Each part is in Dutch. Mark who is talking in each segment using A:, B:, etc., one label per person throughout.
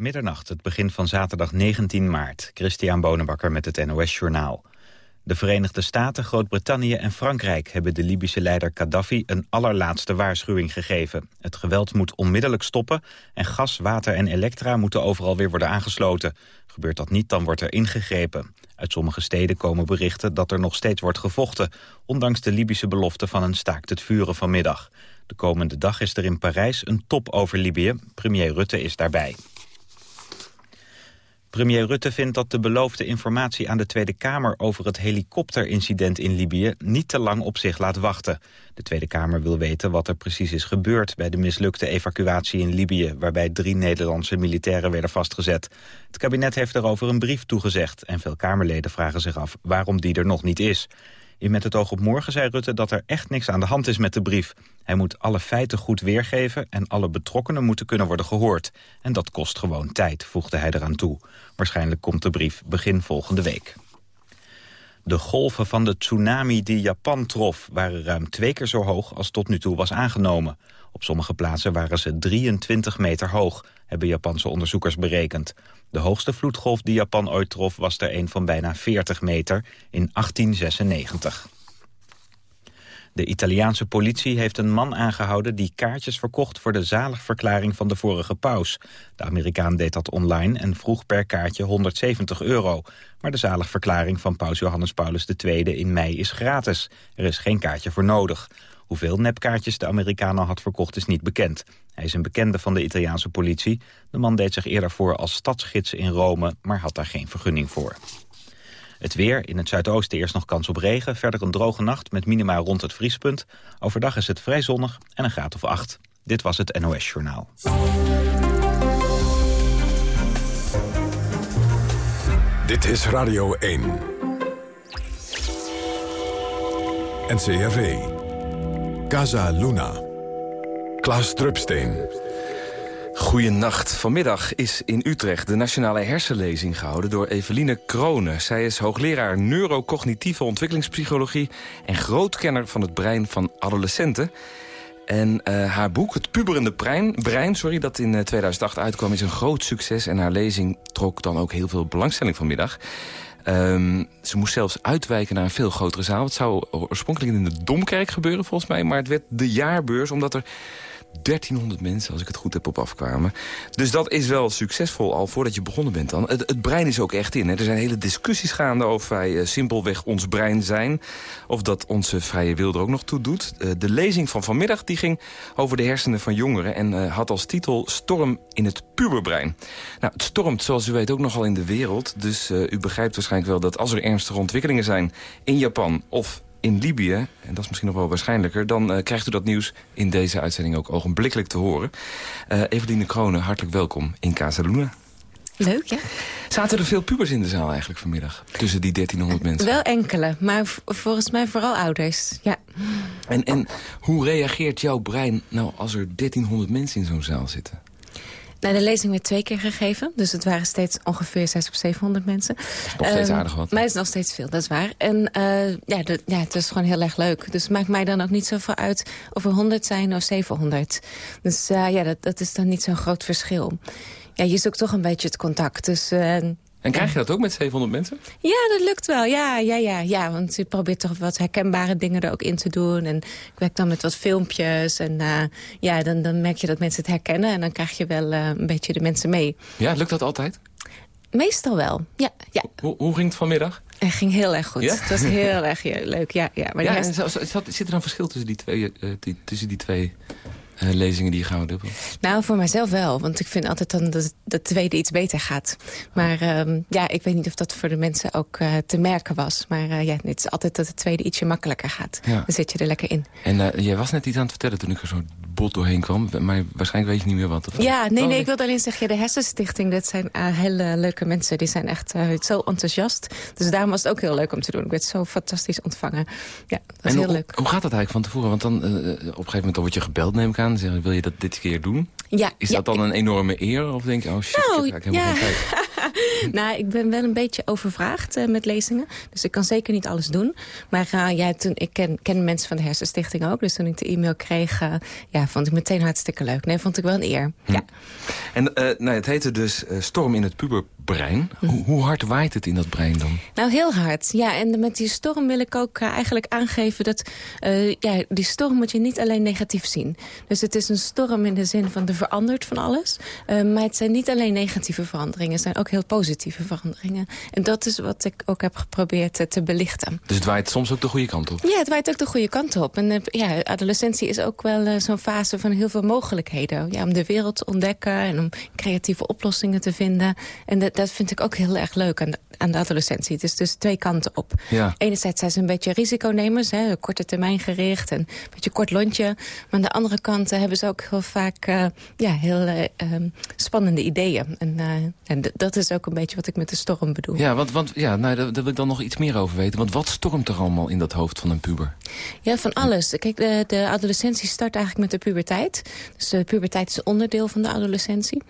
A: Middernacht, het begin van zaterdag 19 maart. Christian Bonenbakker met het NOS Journaal. De Verenigde Staten, Groot-Brittannië en Frankrijk... hebben de Libische leider Gaddafi een allerlaatste waarschuwing gegeven. Het geweld moet onmiddellijk stoppen... en gas, water en elektra moeten overal weer worden aangesloten. Gebeurt dat niet, dan wordt er ingegrepen. Uit sommige steden komen berichten dat er nog steeds wordt gevochten... ondanks de Libische belofte van een staakt het vuren vanmiddag. De komende dag is er in Parijs een top over Libië. Premier Rutte is daarbij. Premier Rutte vindt dat de beloofde informatie aan de Tweede Kamer over het helikopterincident in Libië niet te lang op zich laat wachten. De Tweede Kamer wil weten wat er precies is gebeurd bij de mislukte evacuatie in Libië, waarbij drie Nederlandse militairen werden vastgezet. Het kabinet heeft daarover een brief toegezegd en veel Kamerleden vragen zich af waarom die er nog niet is. In Met het oog op morgen zei Rutte dat er echt niks aan de hand is met de brief. Hij moet alle feiten goed weergeven en alle betrokkenen moeten kunnen worden gehoord. En dat kost gewoon tijd, voegde hij eraan toe. Waarschijnlijk komt de brief begin volgende week. De golven van de tsunami die Japan trof waren ruim twee keer zo hoog als tot nu toe was aangenomen. Op sommige plaatsen waren ze 23 meter hoog, hebben Japanse onderzoekers berekend. De hoogste vloedgolf die Japan ooit trof was er een van bijna 40 meter in 1896. De Italiaanse politie heeft een man aangehouden die kaartjes verkocht voor de zaligverklaring van de vorige paus. De Amerikaan deed dat online en vroeg per kaartje 170 euro. Maar de zaligverklaring van paus Johannes Paulus II in mei is gratis. Er is geen kaartje voor nodig. Hoeveel nepkaartjes de Amerikaan al had verkocht is niet bekend. Hij is een bekende van de Italiaanse politie. De man deed zich eerder voor als stadsgids in Rome, maar had daar geen vergunning voor. Het weer, in het zuidoosten eerst nog kans op regen. Verder een droge nacht met minima rond het vriespunt. Overdag is het vrij zonnig en een graad of acht. Dit was het NOS Journaal.
B: Dit is Radio 1. NCRV. Casa Luna. Klaas Drupsteen.
C: Goedenacht. Vanmiddag is in Utrecht de nationale hersenlezing gehouden door Eveline Kronen. Zij is hoogleraar neurocognitieve ontwikkelingspsychologie... en grootkenner van het brein van adolescenten. En uh, haar boek, Het puberende brein, brein sorry, dat in 2008 eh, uitkwam... is een groot succes en haar lezing trok dan ook heel veel belangstelling vanmiddag. Um, ze moest zelfs uitwijken naar een veel grotere zaal. Het zou oorspronkelijk in de Domkerk gebeuren volgens mij... maar het werd de jaarbeurs, omdat er 1300 mensen, als ik het goed heb, op afkwamen. Dus dat is wel succesvol al voordat je begonnen bent dan. Het, brein is ook echt in. Hè. Er zijn hele discussies gaande of wij uh, simpelweg ons brein zijn. Of dat onze vrije wil er ook nog toe doet. Uh, de lezing van vanmiddag die ging over de hersenen van jongeren... en uh, had als titel Storm in het puberbrein. Nou, het stormt, zoals u weet, ook nogal in de wereld. Dus u begrijpt waarschijnlijk wel dat als er ernstige ontwikkelingen zijn... in Japan of in Libië, en dat is misschien nog wel waarschijnlijker... dan uh, krijgt u dat nieuws in deze uitzending ook ogenblikkelijk te horen. Uh, Eveline Kronen, hartelijk welkom in Casa Luna.
D: Leuk, ja.
C: Zaten er veel pubers in de zaal eigenlijk vanmiddag? Tussen die 1300 mensen?
D: Wel enkele, maar volgens mij vooral ouders, ja.
C: En, en hoe reageert jouw brein nou als er 1300 mensen in zo'n zaal zitten?
D: Nou, de lezing werd twee keer gegeven. Dus het waren steeds ongeveer 600 of 700 mensen.
C: Nog steeds um, aardig wat.
D: Maar het is nog steeds veel, dat is waar. En uh, ja, de, ja, het is gewoon heel erg leuk. Dus het maakt mij dan ook niet zoveel uit of er 100 zijn of 700. Dus uh, ja, dat, dat is dan niet zo'n groot verschil. Ja, je zoekt toch een beetje het contact. Dus uh,
C: en krijg je dat ook met 700 mensen?
D: Ja, dat lukt wel. Ja, ja, ja, ja. Want je probeert toch wat herkenbare dingen er ook in te doen. En ik werk dan met wat filmpjes. En uh, ja, dan, dan merk je dat mensen het herkennen. En dan krijg je wel uh, een beetje de mensen mee.
C: Ja, lukt dat altijd?
D: Meestal wel, ja. ja.
C: Hoe, hoe ging het vanmiddag?
D: Het ging heel erg goed. Ja? Het was heel erg leuk, ja. ja.
C: Maar ja, en zat, zit er dan verschil tussen die twee, uh, die, tussen die twee uh, lezingen die je gehouden hebt?
D: Nou, voor mijzelf wel. Want ik vind altijd dan dat de tweede iets beter gaat. Maar uh, ja, ik weet niet of dat voor de mensen ook uh, te merken was. Maar uh, ja, het is altijd dat de tweede ietsje makkelijker gaat. Ja. Dan zit je er lekker in.
C: En jij was net iets aan het vertellen toen ik er zo bot doorheen kwam. Maar waarschijnlijk weet je niet meer wat. Of...
D: Ja, nee, nee, ik wilde alleen zeggen, de Hersenstichting, dat zijn hele leuke mensen. Die zijn echt zo enthousiast. Dus daarom was het ook heel leuk om te doen. Ik werd zo fantastisch ontvangen. Ja, dat was
C: en
D: heel leuk.
C: Hoe gaat dat eigenlijk van tevoren? Want dan op een gegeven moment word je gebeld, neem ik aan. Zeggen, wil je dat dit keer doen?
D: Ja,
C: Is
D: ja,
C: dat dan een enorme eer? Of denk je, oh shit,
D: nou,
C: ik heb helemaal
D: ja.
C: geen tijd?
D: nou, ik ben wel een beetje overvraagd uh, met lezingen. Dus ik kan zeker niet alles doen. Maar uh, ja, toen, ik ken, ken mensen van de Hersenstichting ook. Dus toen ik de e-mail kreeg, uh, ja, vond ik meteen hartstikke leuk. Nee, vond ik wel een eer. Hm. Ja.
C: En nou, het heette dus Storm in het puberbrein. Hm. Hoe, hoe, hard waait het in dat brein dan?
D: Nou, heel hard. Ja, en met die storm wil ik ook eigenlijk aangeven dat... ja, die storm moet je niet alleen negatief zien. Dus het is een storm in de zin van er verandert van alles. maar het zijn niet alleen negatieve veranderingen. Het zijn ook heel positieve veranderingen. En dat is wat ik ook heb geprobeerd te belichten.
C: Dus het waait soms ook de goede kant op?
D: Ja, het waait ook de goede kant op. En uh, ja, adolescentie is ook wel uh, zo'n fase van heel veel mogelijkheden. Ja, om de wereld te ontdekken en om creatieve oplossingen te vinden. En dat, dat vind ik ook heel erg leuk aan de, aan de adolescentie. Het is dus twee kanten op. Ja. Enerzijds zijn ze een beetje risiconemers, hè, korte termijn gericht en een beetje kort lontje. Maar aan de andere kant hebben ze ook heel vaak uh, ja, heel ehm, spannende ideeën. En, en dat is ook een beetje wat ik met de storm bedoel.
C: Ja, want, want ja, nou, daar, daar wil ik dan nog iets meer over weten. Want wat stormt er allemaal in dat hoofd van een puber?
D: Ja, van alles. Kijk, de, de adolescentie start eigenlijk met de puberteit. Dus de puberteit is onderdeel van de adolescentie.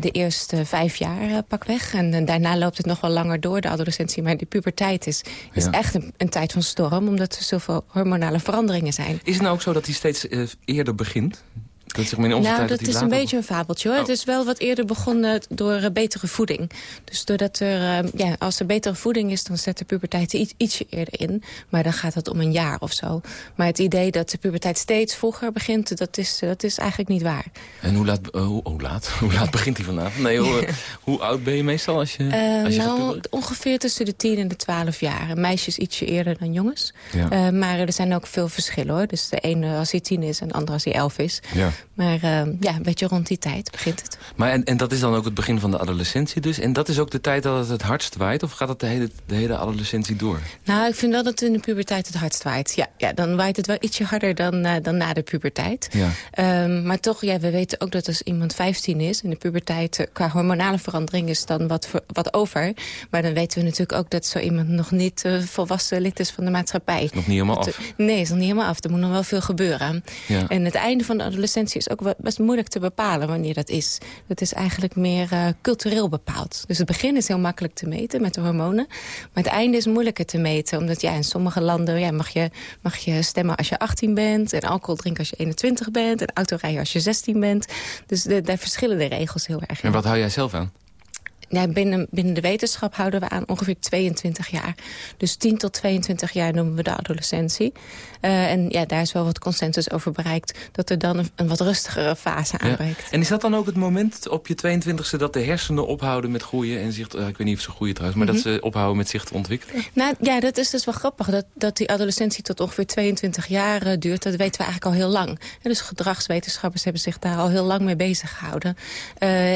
D: De eerste vijf jaar pak weg. En, en, daarna loopt het nog wel langer door, de adolescentie. Maar de puberteit is, is ja. echt een, een, tijd van storm... omdat er zoveel hormonale veranderingen zijn.
C: Is het nou ook zo dat die steeds uh, eerder begint?
D: Dat zeg maar in onze nou, dat, dat is een beetje een fabeltje hoor. Oh. Het is wel wat eerder begonnen door uh, betere voeding. Dus doordat er, uh, ja, als er betere voeding is, dan zet de puberteit iets, ietsje eerder in. Maar dan gaat het om een jaar of zo. Maar het idee dat de puberteit steeds vroeger begint, dat is, dat is eigenlijk niet waar.
C: En hoe laat, uh, hoe, hoe, laat? hoe laat begint hij vanavond? Nee, hoe, hoe, oud ben je meestal als je, als je
D: Nou, ongeveer tussen de 10 en de 12 jaar. Meisjes ietsje eerder dan jongens. Ja. maar er zijn ook veel verschillen hoor. Dus de ene als hij 10 is en de andere als hij 11 is. Ja. Maar uh, ja, een beetje rond die tijd begint het.
C: Maar en, en dat is dan ook het begin van de adolescentie dus? En dat is ook de tijd dat het het hardst waait? Of gaat het de hele, de hele adolescentie door?
D: Nou, ik vind wel dat het in de puberteit het hardst waait. Ja, ja dan waait het wel ietsje harder dan, uh, dan na de puberteit. Ja. Um, maar toch, ja, we weten ook dat als iemand 15 is... in de puberteit uh, qua hormonale verandering is dan wat, wat over. Maar dan weten we natuurlijk ook dat zo iemand nog niet uh, volwassen lid is van de maatschappij. Is
C: nog niet helemaal af?
D: Nee, is nog niet helemaal af. Er moet nog wel veel gebeuren. Ja. En het einde van de adolescentie is ook best moeilijk te bepalen wanneer dat is. Dat is eigenlijk meer uh, cultureel bepaald. Dus het begin is heel makkelijk te meten met de hormonen. Maar het einde is moeilijker te meten. Omdat ja, in sommige landen ja, mag, je, mag je stemmen als je 18 bent. En alcohol drinken als je 21 bent. En autorijden als je 16 bent. Dus de, daar verschillen de regels heel erg.
C: En wat hou jij zelf aan?
D: Ja, binnen, binnen de wetenschap houden we aan ongeveer 22 jaar. Dus 10 tot 22 jaar noemen we de adolescentie. Uh, en ja, daar is wel wat consensus over bereikt... dat er dan een, een wat rustigere fase aanbreekt. Ja.
C: En is dat dan ook het moment op je 22e dat de hersenen ophouden met groeien... en zich, uh, ik weet niet of ze groeien trouwens... maar mm -hmm. dat mhm. ze ophouden met zich te ontwikkelen?
D: Nou ja, dat is dus wel grappig. Dat, dat die adolescentie tot ongeveer 22 jaar uh, duurt... dat weten we eigenlijk al heel lang. En dus gedragswetenschappers hebben zich daar al heel lang mee bezig gehouden.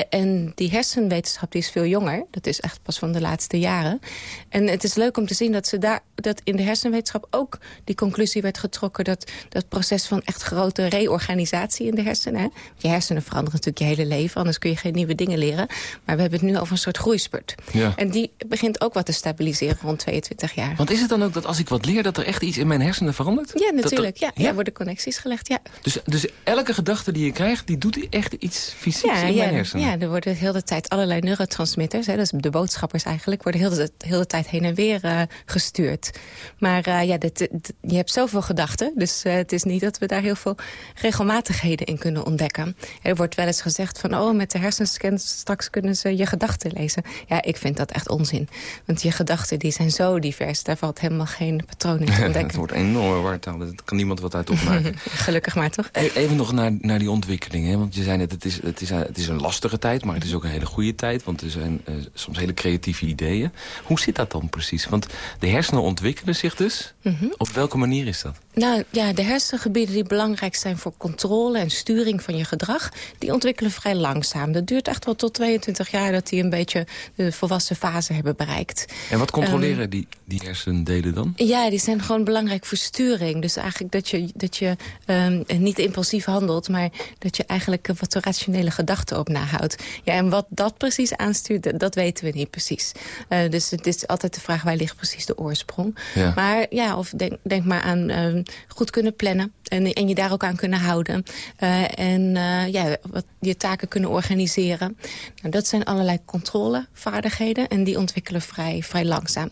D: en die hersenwetenschap die is veel jonger. Dat is echt pas van de laatste jaren. En het is leuk om te zien dat, ze daar, dat in de hersenwetenschap ook die conclusie werd getrokken... dat dat proces van echt grote reorganisatie in de hersenen... Hè? je hersenen veranderen natuurlijk je hele leven, anders kun je geen nieuwe dingen leren. Maar we hebben het nu over een soort groeispurt. Ja. En die begint ook wat te stabiliseren rond 22 jaar.
C: Want is het dan ook dat als ik wat leer, dat er echt iets in mijn hersenen verandert?
D: Ja, natuurlijk. ja, ja? worden connecties gelegd, ja.
C: Dus, dus elke gedachte die je krijgt, die doet echt iets fysieks
D: ja,
C: in mijn hersenen?
D: Ja, er worden de hele tijd allerlei neurotransmitters transmitters, hè, dus de boodschappers eigenlijk, worden heel de hele tijd heen en weer uh, gestuurd. Maar uh, ja, dit, dit, je hebt zoveel gedachten, dus uh, het is niet dat we daar heel veel regelmatigheden in kunnen ontdekken. Er wordt wel eens gezegd van, oh, met de hersenscans straks kunnen ze je gedachten lezen. Ja, ik vind dat echt onzin. Want je gedachten die zijn zo divers, daar valt helemaal geen patroon in te ontdekken.
C: het wordt enorm wartaal, daar kan niemand wat uit opmaken.
D: Gelukkig maar, toch?
C: E-, even nog naar, naar die ontwikkeling, hè? want je zei net, het is, het, is, het is een lastige tijd, maar het is ook een hele goede tijd, want er zijn uh, soms hele creatieve ideeën. Hoe zit dat dan precies? Want de hersenen ontwikkelen zich dus. Mm -hmm. Op welke manier is dat?
D: Nou ja, de hersengebieden die belangrijk zijn voor controle en sturing van je gedrag... die ontwikkelen vrij langzaam. Dat duurt echt wel tot 22 jaar dat die een beetje de volwassen fase hebben bereikt.
C: En wat controleren um, die, die hersendelen dan?
D: Ja, die zijn gewoon belangrijk voor sturing. Dus eigenlijk dat je, dat je um, niet impulsief handelt... maar dat je eigenlijk wat rationele gedachten op nahoudt. Ja, en wat dat precies aanstuurt, dat weten we niet precies. Uh, dus het is altijd de vraag, waar ligt precies de oorsprong? Ja. Maar ja, of denk, denk maar aan... Uh, goed kunnen plannen, En, en je daar ook aan kunnen houden. Uh, en uh, ja, wat, je taken kunnen organiseren. Nou, dat zijn allerlei controlevaardigheden. En die ontwikkelen vrij, vrij langzaam.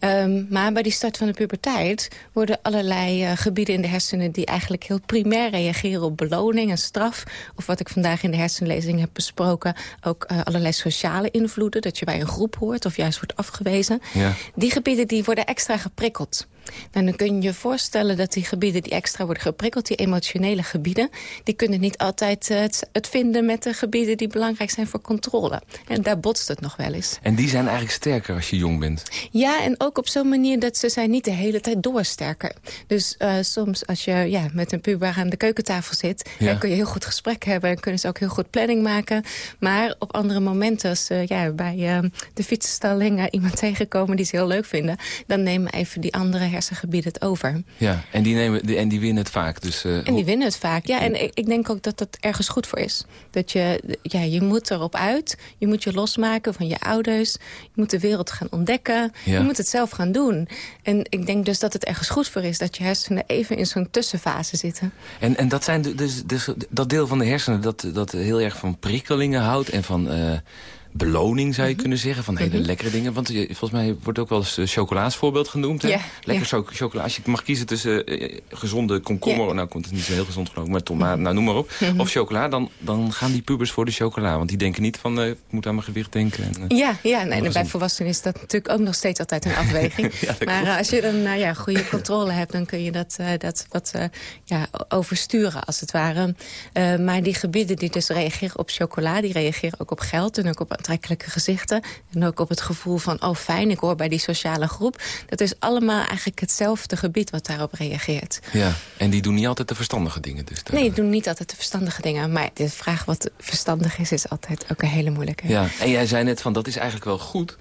D: Um, maar bij die start van de puberteit worden allerlei uh, gebieden in de hersenen... die eigenlijk heel primair reageren op beloning en straf. Of wat ik vandaag in de hersenlezing heb besproken... ook uh, allerlei sociale invloeden, dat je bij een groep hoort... of juist wordt afgewezen. Ja. Die gebieden die worden extra geprikkeld. Nou, dan kun je je voorstellen dat die gebieden die extra worden geprikkeld... die emotionele gebieden, die kunnen niet altijd het, het, vinden... met de gebieden die belangrijk zijn voor controle. En daar botst het nog wel eens.
C: En die zijn eigenlijk sterker als je jong bent?
D: Ja, en ook op zo'n manier dat ze zijn niet de hele tijd doorsterker. Dus uh, soms als je ja, met een puber aan de keukentafel zit... Ja. dan kun je heel goed gesprek hebben en kunnen ze ook heel goed planning maken. Maar op andere momenten, als uh, ja, bij uh, de fietsenstalling iemand tegenkomen... die ze heel leuk vinden, dan nemen even die andere hersengebieden het over.
C: Ja, en die, nemen, en die winnen het vaak. Dus, uh,
D: en die winnen het vaak, ja. En ik, ik, denk ook dat dat ergens goed voor is. Dat je, ja, je moet erop uit. Je moet je losmaken van je ouders. Je moet de wereld gaan ontdekken. Ja. Je moet het zelf gaan doen. En ik denk dus dat het ergens goed voor is... dat je hersenen even in zo'n tussenfase zitten.
C: En, en dat zijn dus, dus dat deel van de hersenen... dat, dat heel erg van prikkelingen houdt en van... Uh, beloning, zou je mhm. kunnen zeggen, van hele mhm. lekkere dingen. Want volgens mij wordt ook wel eens uh, chocola's voorbeeld genoemd. Hè? Yeah, Lekker yeah. chocola. Als je mag kiezen tussen uh, gezonde komkommer... Yeah. nou komt het niet zo heel gezond ik, maar tomaat, mhm. nou noem maar op. Of chocola, dan, dan gaan die pubers voor de chocola. Want die denken niet van, uh, ik moet aan mijn gewicht denken. En,
D: ja, ja nee, en bij volwassenen is dat natuurlijk ook nog steeds altijd een afweging. ja, maar als je dan ja, goede controle hebt, dan kun je dat, dat wat ja, oversturen als het ware. maar die gebieden die dus reageren op chocola, die reageren ook op geld en ook op aantrekkelijke gezichten. En ook op het gevoel van, oh fijn, ik hoor bij die sociale groep. Dat is allemaal eigenlijk hetzelfde gebied wat daarop reageert.
C: Ja, en die doen niet altijd de verstandige dingen dus?
D: Daar... Nee, die doen niet altijd de verstandige dingen. Maar de vraag wat verstandig is, is altijd ook een hele moeilijke.
C: Ja, en jij zei net van, dat is eigenlijk wel goed...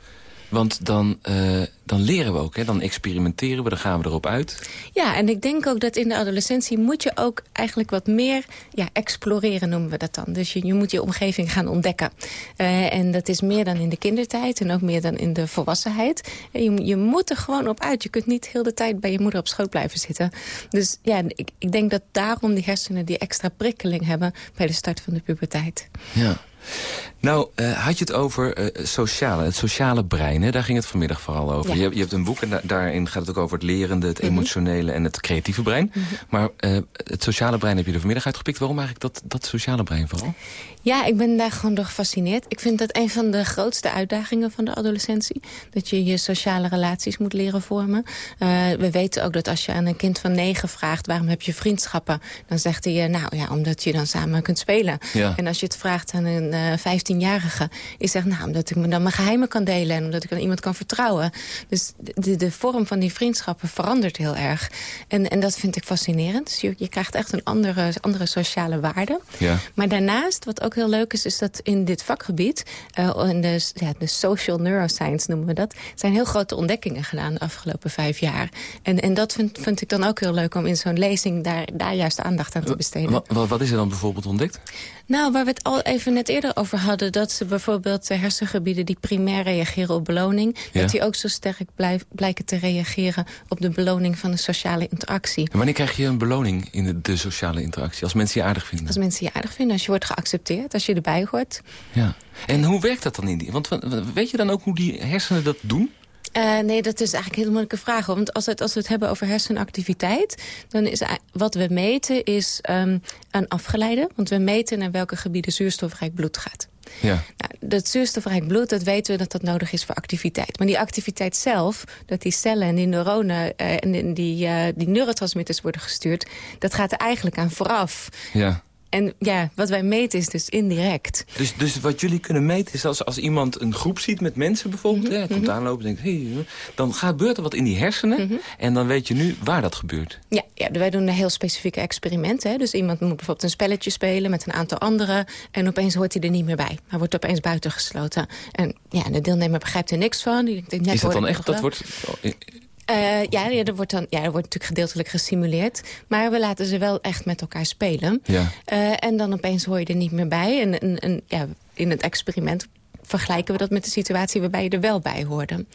C: Want dan, uh, dan leren we ook, hè? dan experimenteren we, dan gaan we erop uit.
D: Ja, en ik denk ook dat in de adolescentie moet je ook eigenlijk wat meer ja, exploreren, noemen we dat dan. Dus je, je moet je omgeving gaan ontdekken. Uh, en dat is meer dan in de kindertijd en ook meer dan in de volwassenheid. Je, je moet er gewoon op uit. Je kunt niet heel de tijd bij je moeder op schoot blijven zitten. Dus ja, ik, ik denk dat daarom die hersenen die extra prikkeling hebben bij de start van de puberteit.
C: Ja. Nou, uh, had je het over uh, sociale, het sociale brein. Hè? Daar ging het vanmiddag vooral over. Ja. Je, je, hebt een boek en daarin gaat het ook over het lerende, het mhm. emotionele en het creatieve brein. Mm -hmm. Maar uh, het sociale brein heb je er vanmiddag uitgepikt. Waarom eigenlijk dat, dat sociale brein vooral?
D: Ja, ik ben daar gewoon door gefascineerd. Ik vind dat een van de grootste uitdagingen van de adolescentie. Dat je je sociale relaties moet leren vormen. we weten ook dat als je aan een kind van negen vraagt... waarom heb je vriendschappen? Dan zegt hij, nou ja, omdat je dan samen kunt spelen. Ja. En als je het vraagt aan een 15-jarige... is zegt, nou, omdat ik me dan mijn geheimen kan delen... en omdat ik aan iemand kan vertrouwen. Dus de, de vorm van die vriendschappen verandert heel erg. En, en dat vind ik fascinerend. Dus je, je krijgt echt een andere, andere sociale waarde. Ja. Maar daarnaast, wat ook heel leuk is... is dat in dit vakgebied, uh, in de, ja, de social neuroscience noemen we dat... zijn heel grote ontdekkingen gedaan de afgelopen vijf jaar. En, en dat vind, vind ik dan ook heel leuk om in zo'n lezing... daar, daar juist aandacht aan te besteden.
C: Wat, wat is er dan bijvoorbeeld ontdekt?
D: Nou, waar we het al even net eerder over hadden... dat ze bijvoorbeeld de hersengebieden die primair reageren op beloning... Ja. dat die ook zo sterk blijf, blijken te reageren op de beloning van de sociale interactie.
C: En wanneer krijg je een beloning in de, de, sociale interactie? Als mensen je aardig vinden?
D: Als mensen je aardig vinden, als je wordt geaccepteerd, als je erbij hoort.
C: Ja. En hoe werkt dat dan in die? Want weet je dan ook hoe die hersenen dat doen?
D: Uh, nee, dat is eigenlijk een hele moeilijke vraag. Want als, het, als we het hebben over hersenactiviteit... dan is wat we meten is um, een afgeleide. Want we meten naar welke gebieden zuurstofrijk bloed gaat. Ja. Nou, dat zuurstofrijk bloed, dat weten we dat dat nodig is voor activiteit. Maar die activiteit zelf, dat die cellen en die neuronen uh, en die, uh, die neurotransmitters worden gestuurd... dat gaat er eigenlijk aan vooraf. Ja. En ja, wat wij meten is dus indirect.
C: Dus, dus wat jullie kunnen meten is als, als iemand een groep ziet met mensen bijvoorbeeld... Mm -hmm. hè, komt mhm. aanlopen en denkt, hey, dan gebeurt er wat in die hersenen... Mm -hmm. en dan weet je nu waar dat gebeurt.
D: Ja, ja wij doen een heel specifieke experimenten. Hè. Dus iemand moet bijvoorbeeld een spelletje spelen met een aantal anderen... en opeens hoort hij er niet meer bij. Hij wordt opeens buitengesloten. En ja, de deelnemer begrijpt er niks van. Die denkt, net
C: is dat dan echt, dat wordt
D: uh, ja, er wordt dan, ja, er wordt natuurlijk gedeeltelijk gesimuleerd. Maar we laten ze wel echt met elkaar spelen. Ja. Uh, en dan opeens hoor je er niet meer bij. En, en, en ja, in het experiment vergelijken we dat met de situatie waarbij je er wel bij hoorde.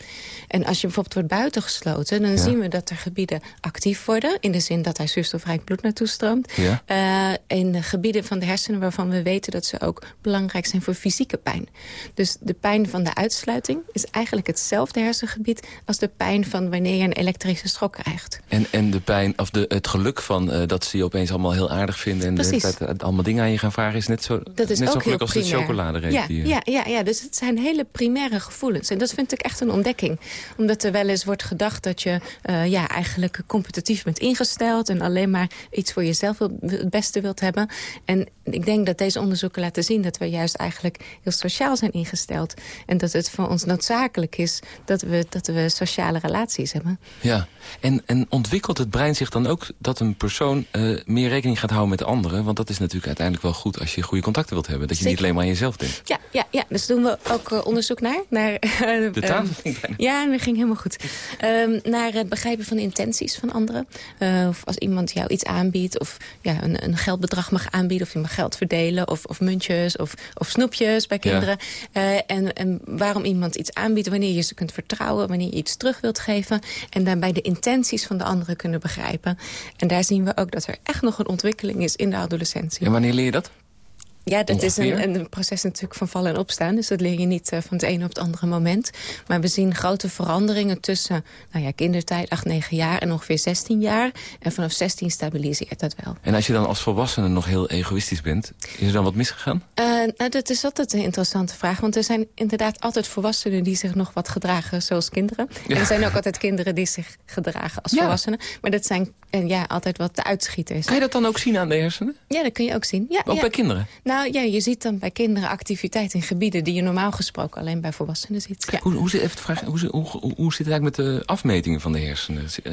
D: En als je bijvoorbeeld wordt buitengesloten... dan zien we dat er gebieden actief worden... in de zin dat daar zuurstofrijk bloed naartoe stroomt.
C: Ja.
D: Uh, in de gebieden van de hersenen waarvan we weten... dat ze ook belangrijk zijn voor fysieke pijn. Dus de pijn van de uitsluiting is eigenlijk hetzelfde hersengebied... als de pijn van wanneer je een elektrische schok krijgt.
C: En, en de pijn, of de, het geluk van uh, dat ze je opeens allemaal heel aardig vinden... en
D: Precies.
C: de tijd allemaal dingen aan je gaan vragen... is net zo,
D: dat is
C: net zo geluk als de chocoladereep.
D: Ja, ja, ja, ja, dus het zijn hele primaire gevoelens. En dat vind ik echt een ontdekking. Omdat er wel eens wordt gedacht dat je uh, ja, eigenlijk competitief bent ingesteld... en alleen maar iets voor jezelf wil, het beste wilt hebben. En ik denk dat deze onderzoeken laten zien... dat we juist eigenlijk heel sociaal zijn ingesteld. En dat het voor ons noodzakelijk is dat we, dat we sociale relaties hebben.
C: Ja, en, en ontwikkelt het brein zich dan ook dat een persoon uh, meer rekening gaat houden met anderen? Want dat is natuurlijk uiteindelijk wel goed als je goede contacten wilt hebben. Dat je
D: Zeker.
C: niet alleen maar aan jezelf denkt.
D: Ja, ja, ja. dus doen we ook uh, onderzoek naar. naar uh,
C: De taal ging
D: Ja, dat ging helemaal goed. Um, naar het begrijpen van de intenties van anderen. Of als iemand jou iets aanbiedt of ja, een, een geldbedrag mag aanbieden... of je mag geld verdelen of, of muntjes of, of snoepjes bij kinderen. Ja. en, en waarom iemand iets aanbiedt, wanneer je ze kunt vertrouwen... wanneer je iets terug wilt geven. En daarbij de intenties van de anderen kunnen begrijpen. En daar zien we ook dat er echt nog een ontwikkeling is in de adolescentie.
C: En wanneer leer je dat?
D: Ja, dat
C: Ongeveer?
D: is een, een, proces natuurlijk van vallen en opstaan. Dus dat leer je niet uh, van het ene op het andere moment. Maar we zien grote veranderingen tussen nou ja, kindertijd, 8, 9 jaar en ongeveer 16 jaar. En vanaf 16 stabiliseert dat wel.
C: En als je dan als volwassene nog heel egoïstisch bent, is er dan wat misgegaan?
D: Uh, nou, dat is altijd een interessante vraag. Want er zijn inderdaad altijd volwassenen die zich nog wat gedragen zoals kinderen. Ja. En er zijn ook altijd kinderen die zich gedragen als
C: Ja.
D: volwassenen. Maar dat zijn uh, ja, altijd wat de uitschieters.
C: Kan je dat dan ook zien aan de hersenen?
D: Ja, dat kun je ook zien. Ja,
C: Ook bij kinderen?
D: Nou ja, je ziet dan bij kinderen activiteit in gebieden... die je normaal gesproken alleen bij volwassenen ziet. Ja.
C: Hoe, hoe, zit, even vragen, hoe, zit- hoe, hoe, hoe zit het eigenlijk met de afmetingen van de hersenen? Eh,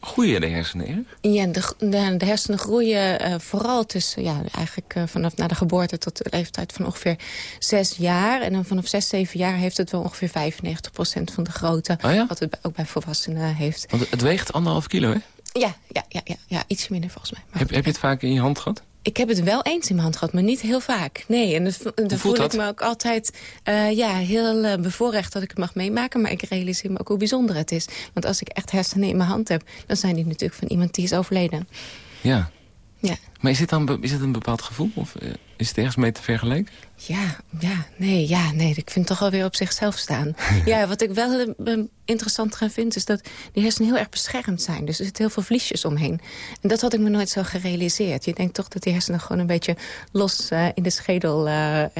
C: Groeien de hersenen erg?
D: Ja, de, de, de hersenen groeien uh, vooral tussen, ja, eigenlijk uh, vanaf na de geboorte tot de leeftijd van ongeveer zes jaar. En dan vanaf zes, zeven jaar heeft het wel ongeveer 95% van de grootte.
C: Ja?
D: Wat het ook bij volwassenen heeft.
C: Want het weegt anderhalf kilo, hè?
D: Ja, ja, ja, ja, ja iets minder volgens mij. Maar
C: Heb, heb je het vaak in je hand gehad?
D: Ik heb het wel eens in mijn hand gehad, maar niet heel vaak. Nee, en dan voel
C: dat?
D: ik me ook altijd uh, ja, heel uh, bevoorrecht dat ik het mag meemaken. Maar ik realiseer me ook hoe bijzonder het is. Want als ik echt hersenen in mijn hand heb... dan zijn die natuurlijk van iemand die is overleden.
C: Ja.
D: Ja.
C: Maar is dit dan is het een bepaald gevoel? Of uh, is het ergens mee te vergelijken?
D: Ja, ja, nee, ja, nee. Ik vind het toch wel weer op zichzelf staan. ja, wat ik wel uh, interessant gaan vind... is dat die hersenen heel erg beschermd zijn. Dus er zitten heel veel vliesjes omheen. En dat had ik me nooit zo gerealiseerd. Je denkt toch dat die hersenen gewoon een beetje los uh, in de schedel ja,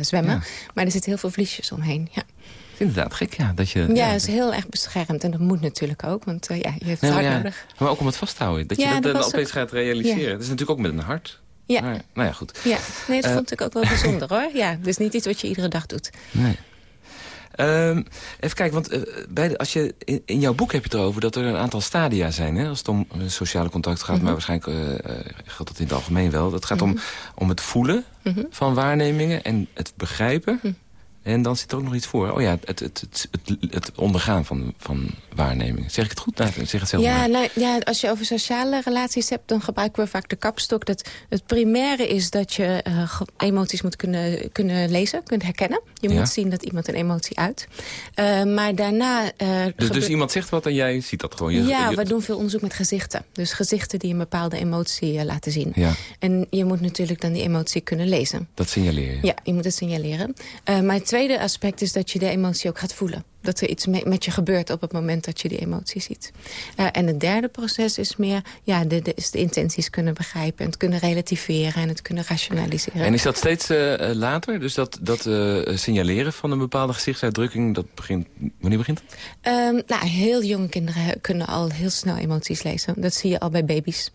D: zwemmen. Ja. Maar er zitten heel veel vliesjes omheen, ja.
C: Inderdaad, gek ja. Dat je,
D: ja, het is heel erg beschermd. En dat moet natuurlijk ook, want uh, ja, je hebt het
C: nee,
D: hard
C: ja,
D: nodig.
C: Maar ook om het vast te houden. Dat je dat,
D: dat
C: dan
D: was
C: opeens gaat realiseren. Dat is natuurlijk ook met een hart.
D: Ja.
C: Maar, nou ja, goed.
D: Ja, nee, dat uh, vond ik ook wel bijzonder hoor. Ja, dus niet iets wat je iedere dag doet.
C: Nee. Um, even kijken, want uh, bij de, als je, in, in, jouw boek heb je het erover dat er een aantal stadia zijn. Hè, als het om sociale contact gaat, mm -hmm. maar waarschijnlijk uh, geldt dat in het algemeen wel. Het gaat mm -hmm. om, om het voelen mm -hmm. van waarnemingen en het begrijpen. En dan zit er ook nog iets voor. Oh ja, het, het, het, het, ondergaan van, van waarnemingen. Zeg ik het goed? Nou, zeg het zelf
D: ja,
C: maar.
D: nou, ja, als je over sociale relaties hebt... dan gebruiken we vaak de kapstok. Dat het primaire is dat je uh, emoties moet kunnen, kunnen lezen, kunt herkennen. Je
C: ja.
D: moet zien dat iemand een emotie uit. Uh, maar daarna... Uh,
C: dus, dus iemand zegt wat en jij ziet dat gewoon? Je,
D: ja,
C: je...
D: we doen veel onderzoek met gezichten. Dus gezichten die een bepaalde emotie laten zien.
C: Ja.
D: En je moet natuurlijk dan die emotie kunnen lezen.
C: Dat signaleer je?
D: Ja, je moet het signaleren. Maar het tweede aspect is dat je de emotie ook gaat voelen. Dat er iets me met je gebeurt op het moment dat je die emotie ziet. Uh, en het derde proces is meer ja, de, de, is de intenties kunnen begrijpen... en het kunnen relativeren en het kunnen rationaliseren.
C: En is dat steeds uh, later? Dus dat, dat uh, signaleren van een bepaalde gezichtsuitdrukking... Dat begint, wanneer begint het?
D: Um, nou, heel jonge kinderen kunnen al heel snel emoties lezen. Dat zie je al bij baby's.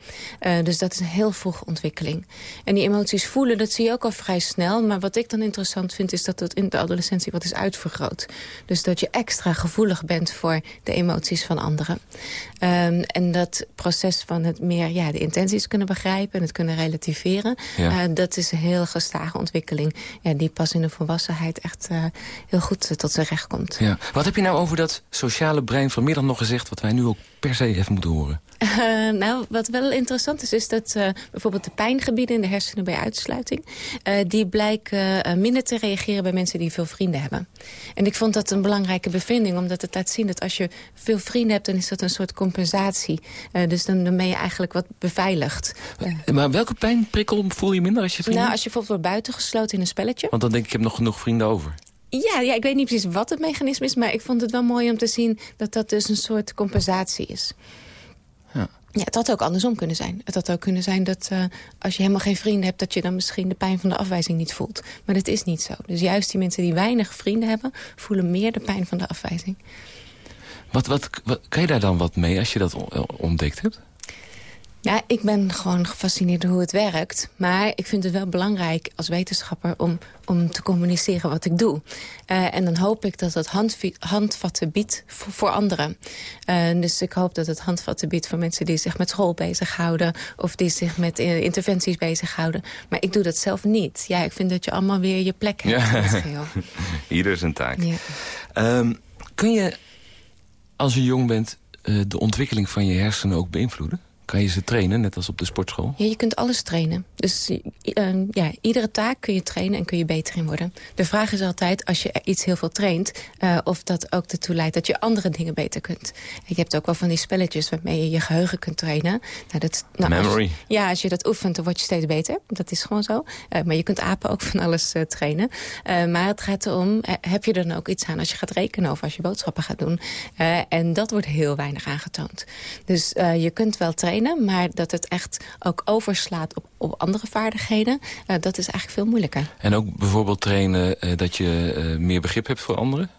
D: Dus dat is een heel vroege ontwikkeling. En die emoties voelen, dat zie je ook al vrij snel. Maar wat ik dan interessant vind, is dat het in de adolescentie wat is uitvergroot. Dus dat je extra gevoelig bent voor de emoties van anderen. Um, en dat proces van het meer ja, de intenties kunnen begrijpen... en het kunnen relativeren, uh, dat is een heel gestage ontwikkeling... Ja, die pas in de volwassenheid echt uh, heel goed tot zijn recht komt.
C: Ja. Wat heb je nou over dat sociale brein vanmiddag nog gezegd... wat wij nu ook per se even moeten horen?
D: Uh, nou, wat wel interessant is, is dat uh, bijvoorbeeld de pijngebieden in de hersenen bij uitsluiting... Uh, die blijken minder te reageren bij mensen die veel vrienden hebben. En ik vond dat een belangrijke bevinding, omdat het laat zien dat als je veel vrienden hebt... dan is dat een soort compensatie. dus dan, dan ben je eigenlijk wat beveiligd.
C: Maar welke pijnprikkel voel je minder als je vrienden
D: Nou, als je bijvoorbeeld wordt buitengesloten in een spelletje...
C: Want dan denk ik, ik heb nog genoeg vrienden over.
D: Ja, ja, ik weet niet precies wat het mechanisme is... maar ik vond het wel mooi om te zien dat dat dus een soort compensatie is. Ja. Ja, het had ook andersom kunnen zijn. Het had ook kunnen zijn dat uh, als je helemaal geen vrienden hebt... dat je dan misschien de pijn van de afwijzing niet voelt. Maar dat is niet zo. Dus juist die mensen die weinig vrienden hebben... voelen meer de pijn van de afwijzing.
C: Wat, wat, wat kan je daar dan wat mee als je dat ontdekt hebt?
D: Ja, ik ben gewoon gefascineerd door hoe het werkt. Maar ik vind het wel belangrijk als wetenschapper om, om te communiceren wat ik doe. Uh, en dan hoop ik dat het handvatten biedt voor, voor anderen. Uh, dus ik hoop dat het handvatten biedt voor mensen die zich met school bezighouden... of die zich met uh, interventies bezighouden. Maar ik doe dat zelf niet. Ja, ik vind dat je allemaal weer je plek hebt. Ja.
C: Ieder zijn taak. Ja. Um, kun je, als je jong bent, de ontwikkeling van je hersenen ook beïnvloeden? Kan je ze trainen, net als op de sportschool?
D: Ja, je kunt alles trainen. Dus uh, ja, iedere taak kun je trainen en kun je beter in worden. De vraag is altijd, als je iets heel veel traint... Uh, of dat ook ertoe leidt dat je andere dingen beter kunt. Je hebt ook wel van die spelletjes waarmee je je geheugen kunt trainen.
C: Nou, dat, nou, Memory.
D: Als, ja, als je dat oefent, dan word je steeds beter. Dat is gewoon zo. Uh, maar je kunt apen ook van alles trainen. maar het gaat erom, heb je er dan ook iets aan als je gaat rekenen... of als je boodschappen gaat doen. en dat wordt heel weinig aangetoond. Dus je kunt wel trainen maar dat het echt ook overslaat op, op andere vaardigheden... Uh, dat is eigenlijk veel moeilijker.
C: En ook bijvoorbeeld trainen uh, dat je uh, meer begrip hebt voor anderen?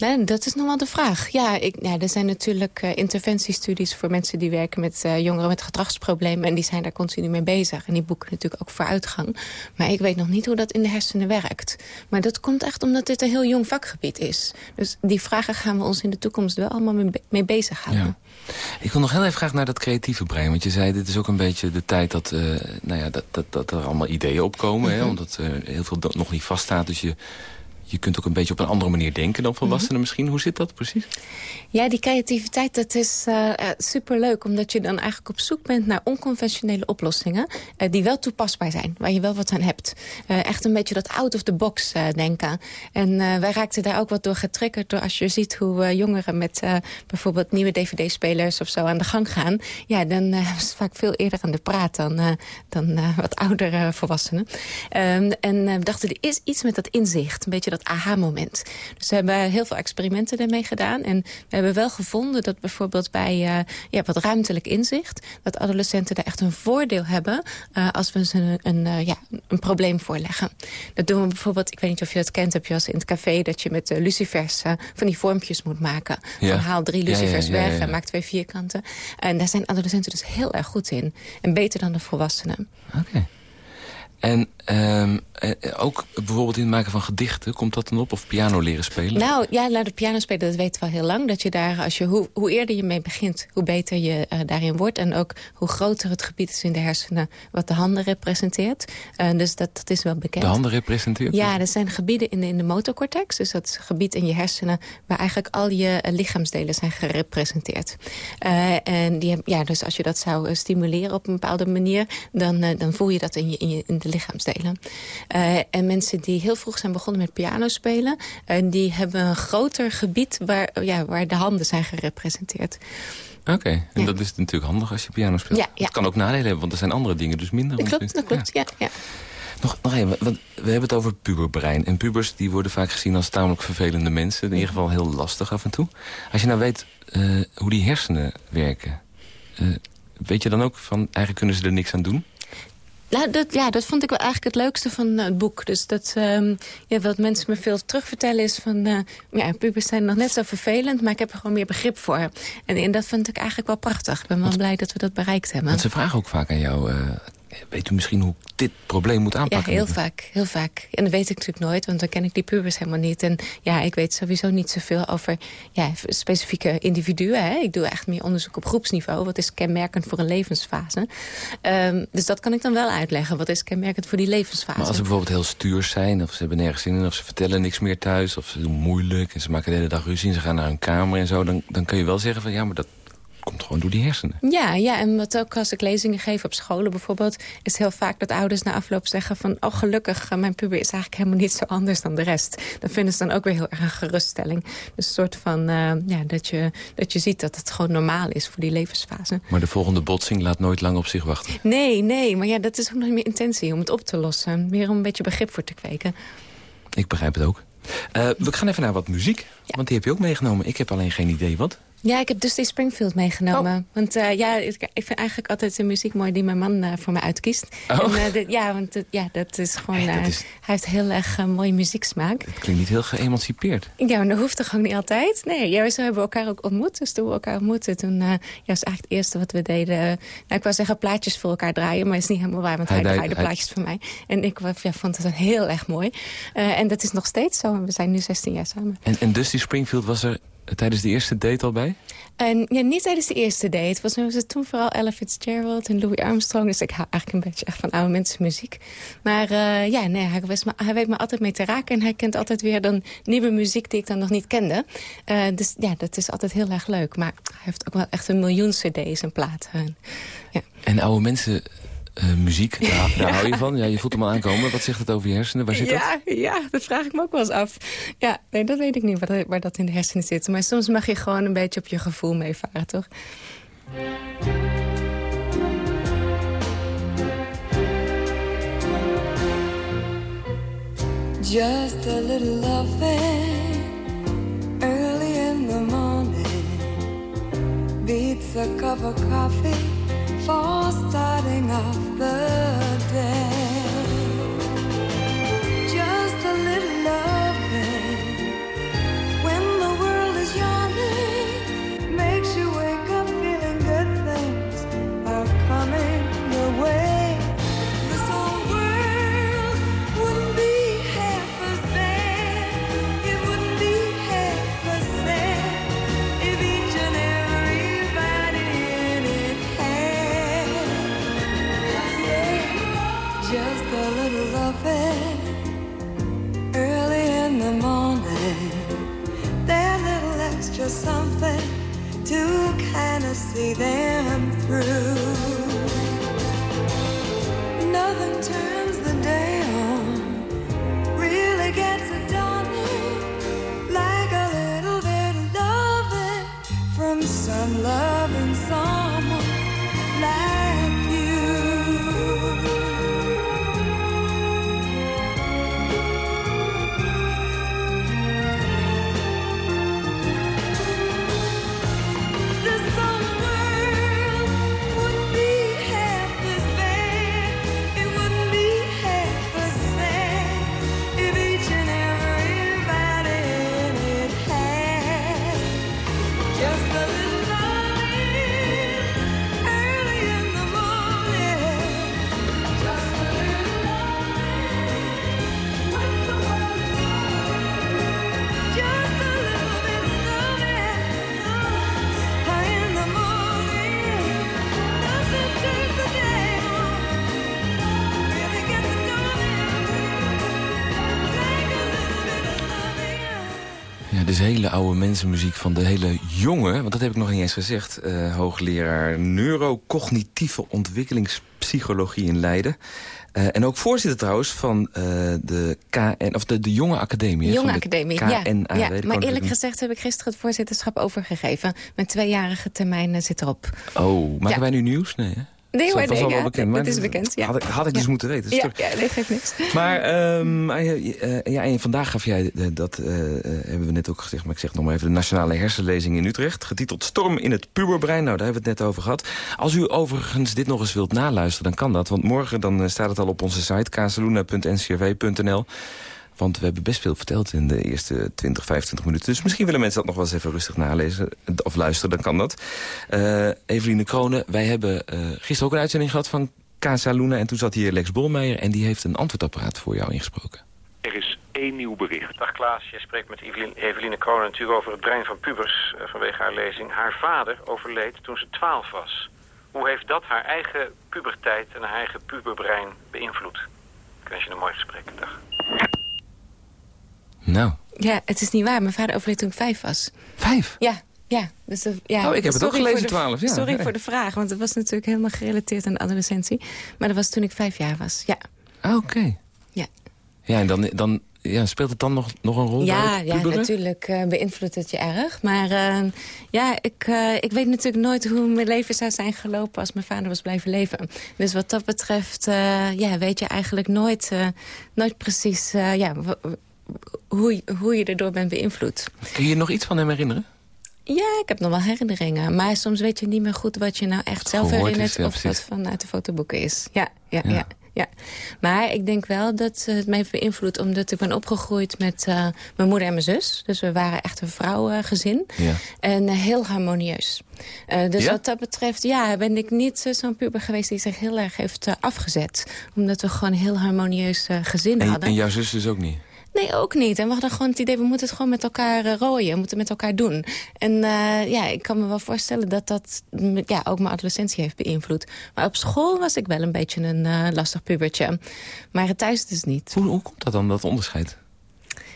D: Nee, dat is nog wel de vraag. Ja, ik, ja er zijn natuurlijk uh, interventiestudies voor mensen die werken met uh, jongeren met gedragsproblemen. En die zijn daar continu mee bezig. En die boeken natuurlijk ook vooruitgang. Maar ik weet nog niet hoe dat in de hersenen werkt. Maar dat komt echt omdat dit een heel jong vakgebied is. Dus die vragen gaan we ons in de toekomst wel allemaal mee, mee bezighouden. Ja.
C: Ik wil nog heel even graag naar dat creatieve brein. Want je zei, dit is ook een beetje de tijd dat, uh, nou ja, dat, dat, dat er allemaal ideeën opkomen. Mm -hmm. hè, mhm. omdat heel veel nog niet vaststaat. Dus je je kunt ook een beetje op een andere manier denken dan volwassenen mhm. misschien. Hoe zit dat precies?
D: Ja, die creativiteit, dat is uh, superleuk. Omdat je dan eigenlijk op zoek bent naar onconventionele oplossingen. Uh, die wel toepasbaar zijn, waar je wel wat aan hebt. Uh, echt een beetje dat out-of-the-box denken. En wij raakten daar ook wat door getriggerd. Door als je ziet hoe jongeren met bijvoorbeeld nieuwe dvd-spelers of zo aan de gang gaan. Ja, dan is het vaak veel eerder aan de praat dan, dan wat oudere volwassenen. Um, en we dachten, er is iets met dat inzicht. Een beetje dat aha-moment. Dus we hebben heel veel experimenten ermee gedaan. En we hebben wel gevonden dat bijvoorbeeld bij uh, ja, wat ruimtelijk inzicht... dat adolescenten daar echt een voordeel hebben... Uh, als we ze een, een, uh, ja, een probleem voorleggen. Dat doen we bijvoorbeeld, ik weet niet of je dat kent... heb je als in het café dat je met lucifers van die vormpjes moet maken. Ja. Van haal drie lucifers ja, weg en maak twee vierkanten. En daar zijn adolescenten dus heel erg goed in. En beter dan de volwassenen.
C: Oké. Okay. En um, ook bijvoorbeeld in het maken van gedichten, komt dat dan op? Of piano leren spelen?
D: Nou, ja, nou, de piano spelen, dat weten we al heel lang. Dat je daar, als je, hoe, hoe eerder je mee begint, hoe beter je uh, daarin wordt. En ook hoe groter het gebied is in de hersenen wat de handen representeert. Uh, dus dat, dat is wel bekend.
C: De handen representeert?
D: Ja, dat zijn gebieden in de, in de motorcortex. Dus dat is een gebied in je hersenen waar eigenlijk al je uh, lichaamsdelen zijn gerepresenteerd. en die, ja, dus als je dat zou stimuleren op een bepaalde manier, dan, dan voel je dat in, je, in, je, in de lichaamsdelen. Uh, en mensen die heel vroeg zijn begonnen met piano spelen... Uh, die hebben een groter gebied waar, ja, waar de handen zijn gerepresenteerd.
C: Oké, okay. en ja. dat is natuurlijk handig als je piano speelt. Ja, ja. Het kan ook nadelen hebben, want er zijn andere dingen dus minder.
D: Dat klopt, dat klopt, ja. ja.
C: Nog, nog even, want we hebben het over puberbrein. En pubers die worden vaak gezien als tamelijk vervelende mensen. In ieder geval heel lastig af en toe. Als je nou weet uh, hoe die hersenen werken... Uh, weet je dan ook van, eigenlijk kunnen ze er niks aan doen?
D: Nou, dat, ja, dat vond ik wel eigenlijk het leukste van uh, het boek. Dus dat, um, ja, wat mensen me veel terugvertellen is van... Uh, ja, pubers zijn nog net zo vervelend, maar ik heb er gewoon meer begrip voor. En, en dat vind ik eigenlijk wel prachtig. Ik ben wel blij dat we dat bereikt hebben.
C: Want ze vragen ook vaak aan jou... Uh, weet u misschien hoe ik dit probleem moet aanpakken?
D: Ja, heel vaak, heel vaak. En dat weet ik natuurlijk nooit, want dan ken ik die pubers helemaal niet. En ja, ik weet sowieso niet zoveel over ja, specifieke individuen. Hè. Ik doe echt meer onderzoek op groepsniveau. Wat is kenmerkend voor een levensfase? Um, dus dat kan ik dan wel uitleggen. Wat is kenmerkend voor die levensfase?
C: Maar als ze bijvoorbeeld heel stuur zijn, of ze hebben nergens zin in... of ze vertellen niks meer thuis, of ze doen moeilijk... en ze maken de hele dag ruzie en ze gaan naar hun kamer en zo... dan, dan kun je wel zeggen van ja, maar dat, komt gewoon door die hersenen.
D: Ja, ja, en wat ook als ik lezingen geef op scholen bijvoorbeeld... is heel vaak dat ouders na afloop zeggen van... oh, gelukkig, eh, mijn puber is eigenlijk helemaal niet zo anders dan de rest. Dan vinden ze dan ook weer heel erg een geruststelling. Dus een soort van, uh, ja, dat je, dat je ziet dat het gewoon normaal is voor die levensfase.
C: Maar de volgende botsing laat nooit lang op zich wachten?
D: Nee, nee, maar ja, dat is ook nog meer intentie om het op te lossen. Meer om een beetje begrip voor te kweken.
C: Ik begrijp het ook. Uh, we gaan even naar wat muziek, want die heb je ook meegenomen. Ik heb alleen geen idee wat.
D: Ja, ik heb Dusty Springfield meegenomen. Oh. Want uh, ja, ik, ik, vind eigenlijk altijd de muziek mooi die mijn man uh, voor mij uitkiest.
C: Oh.
D: En, uh, ja, want ja, dat is gewoon... Hey, dat is... Hij heeft heel erg mooie muzieksmaak.
C: Het klinkt niet heel geëmancipeerd.
D: Ja, maar dat hoeft toch ook niet altijd? Nee, ja, zo hebben we elkaar ook ontmoet. Dus toen we elkaar ontmoetten, toen ja, was eigenlijk het eerste wat we deden... nou, ik wou zeggen plaatjes voor elkaar draaien, maar dat is niet helemaal waar. Want hij, hij draaide hij... plaatjes voor mij. En ik ja, vond het heel erg mooi. en dat is nog steeds zo. We zijn nu 16 jaar samen.
C: En, en Dusty Springfield was er tijdens de eerste date al bij?
D: En, ja, niet tijdens de eerste date. Was, was het toen vooral Ella Fitzgerald en Louis Armstrong. Dus ik hou eigenlijk een beetje echt van oude mensen muziek. Maar uh, ja, nee, hij, was, hij weet me altijd mee te raken. En hij kent altijd weer dan nieuwe muziek die ik dan nog niet kende. Uh, dus ja, dat is altijd heel erg leuk. Maar hij heeft ook wel echt een miljoen cd's en platen. Ja.
C: En oude mensen uh, muziek, daar, daar hou je van. Ja, je voelt hem al aankomen. Wat zegt het over je hersenen? Waar zit
D: ja, dat? Ja, dat vraag ik me ook wel eens af. Ja, nee, dat weet ik niet waar, waar dat in de hersenen zit. Maar soms mag je gewoon een beetje op je gevoel meevaren, toch? Just a little loving Early in the morning Beats a cup of coffee for starting off the day. Just a little loving
C: hele oude mensenmuziek van de hele jonge... want dat heb ik nog niet eens gezegd... Uh, hoogleraar neurocognitieve ontwikkelingspsychologie in Leiden. Uh, en ook voorzitter trouwens van uh, de KN, of de, de Jonge Academie.
D: Jonge Academie, KNA, ja. ja maar eerlijk gezegd heb ik gisteren het voorzitterschap overgegeven. Mijn tweejarige termijn zit erop.
C: Oh, maken ja. wij nu nieuws? Nee, hè?
D: Nee hoor,
C: nee,
D: ja,
C: bekend,
D: het is bekend. Ja.
C: Had, ik, had ik dus moeten weten.
D: Ja, ja, nee, geeft niks.
C: Maar um, uh, ja, en vandaag gaf jij, dat uh, hebben we net ook gezegd... maar ik zeg nog maar even de Nationale Hersenlezing in Utrecht... getiteld Storm in het puberbrein. Nou, daar hebben we het net over gehad. Als u overigens dit nog eens wilt naluisteren, dan kan dat. Want morgen dan staat het al op onze site... kazeluna.ncrv.nl want we hebben best veel verteld in de eerste 20, 25 minuten. Dus misschien willen mensen dat nog wel eens even rustig nalezen. Of luisteren, dan kan dat. Uh, Eveline Kronen, wij hebben uh, gisteren ook een uitzending gehad van Casa Luna. En toen zat hier Lex Bolmeijer en die heeft een antwoordapparaat voor jou ingesproken.
E: Er is één nieuw bericht.
F: Dag Klaas, jij spreekt met Eveline, Eveline Kronen natuurlijk over het brein van pubers eh, vanwege haar lezing. Haar vader overleed toen ze 12 was. Hoe heeft dat haar eigen puberteit en haar eigen puberbrein beïnvloed? Ik wens je een mooi gesprek. Dag.
C: Nou,
D: Ja, het is niet waar. Mijn vader overleed toen ik vijf was.
C: vijf.
D: Ja, ja. Dus, eh, ja.
C: Oh, ik heb het ook gelezen, 12, ja.
D: Sorry
C: Nee.
D: voor de vraag, want het was natuurlijk helemaal gerelateerd aan de adolescentie. Maar dat was toen ik vijf jaar was, ja.
C: Ah, Oké.
D: Ja,
C: Ja, en dan, dan ja, speelt het dan nog, nog een rol
D: ja, ja natuurlijk eh, beïnvloedt het je erg. Maar eh, ja, ik, ik weet natuurlijk nooit hoe mijn leven zou zijn gelopen... als mijn vader was blijven leven. Dus wat dat betreft ja, weet je eigenlijk nooit, nooit precies... ja, hoe, je- hoe je erdoor bent beïnvloed.
C: Kun je je nog iets van hem herinneren?
D: Ja, ik heb nog wel herinneringen. Maar soms weet je niet meer goed wat je nou echt zelf
C: Gehoord
D: herinnert...
C: is,
D: of wat
C: precies.
D: vanuit de fotoboeken is. Ja, ja,
C: Ja.
D: ja. ja, Maar ik denk wel dat het mij heeft beïnvloed... omdat ik ben opgegroeid met eh, mijn moeder en mijn zus. Dus we waren echt een vrouwengezin.
C: Ja.
D: En eh, heel harmonieus. Eh, dus
C: Ja?
D: wat dat betreft ja, ben ik niet zo'n puber geweest... die zich heel erg heeft afgezet. Omdat we gewoon een heel harmonieus gezin
C: En,
D: hadden.
C: en jouw zus dus ook niet?
D: Nee, ook niet. En we hadden gewoon het idee, we moeten het gewoon met elkaar uh, rooien. We moeten het met elkaar doen. En uh, ja, ik kan me wel voorstellen dat dat ja, ook mijn adolescentie heeft beïnvloed. Maar op school was ik wel een beetje een uh, lastig pubertje. Maar thuis dus niet.
C: Hoe, hoe komt dat dan, dat onderscheid?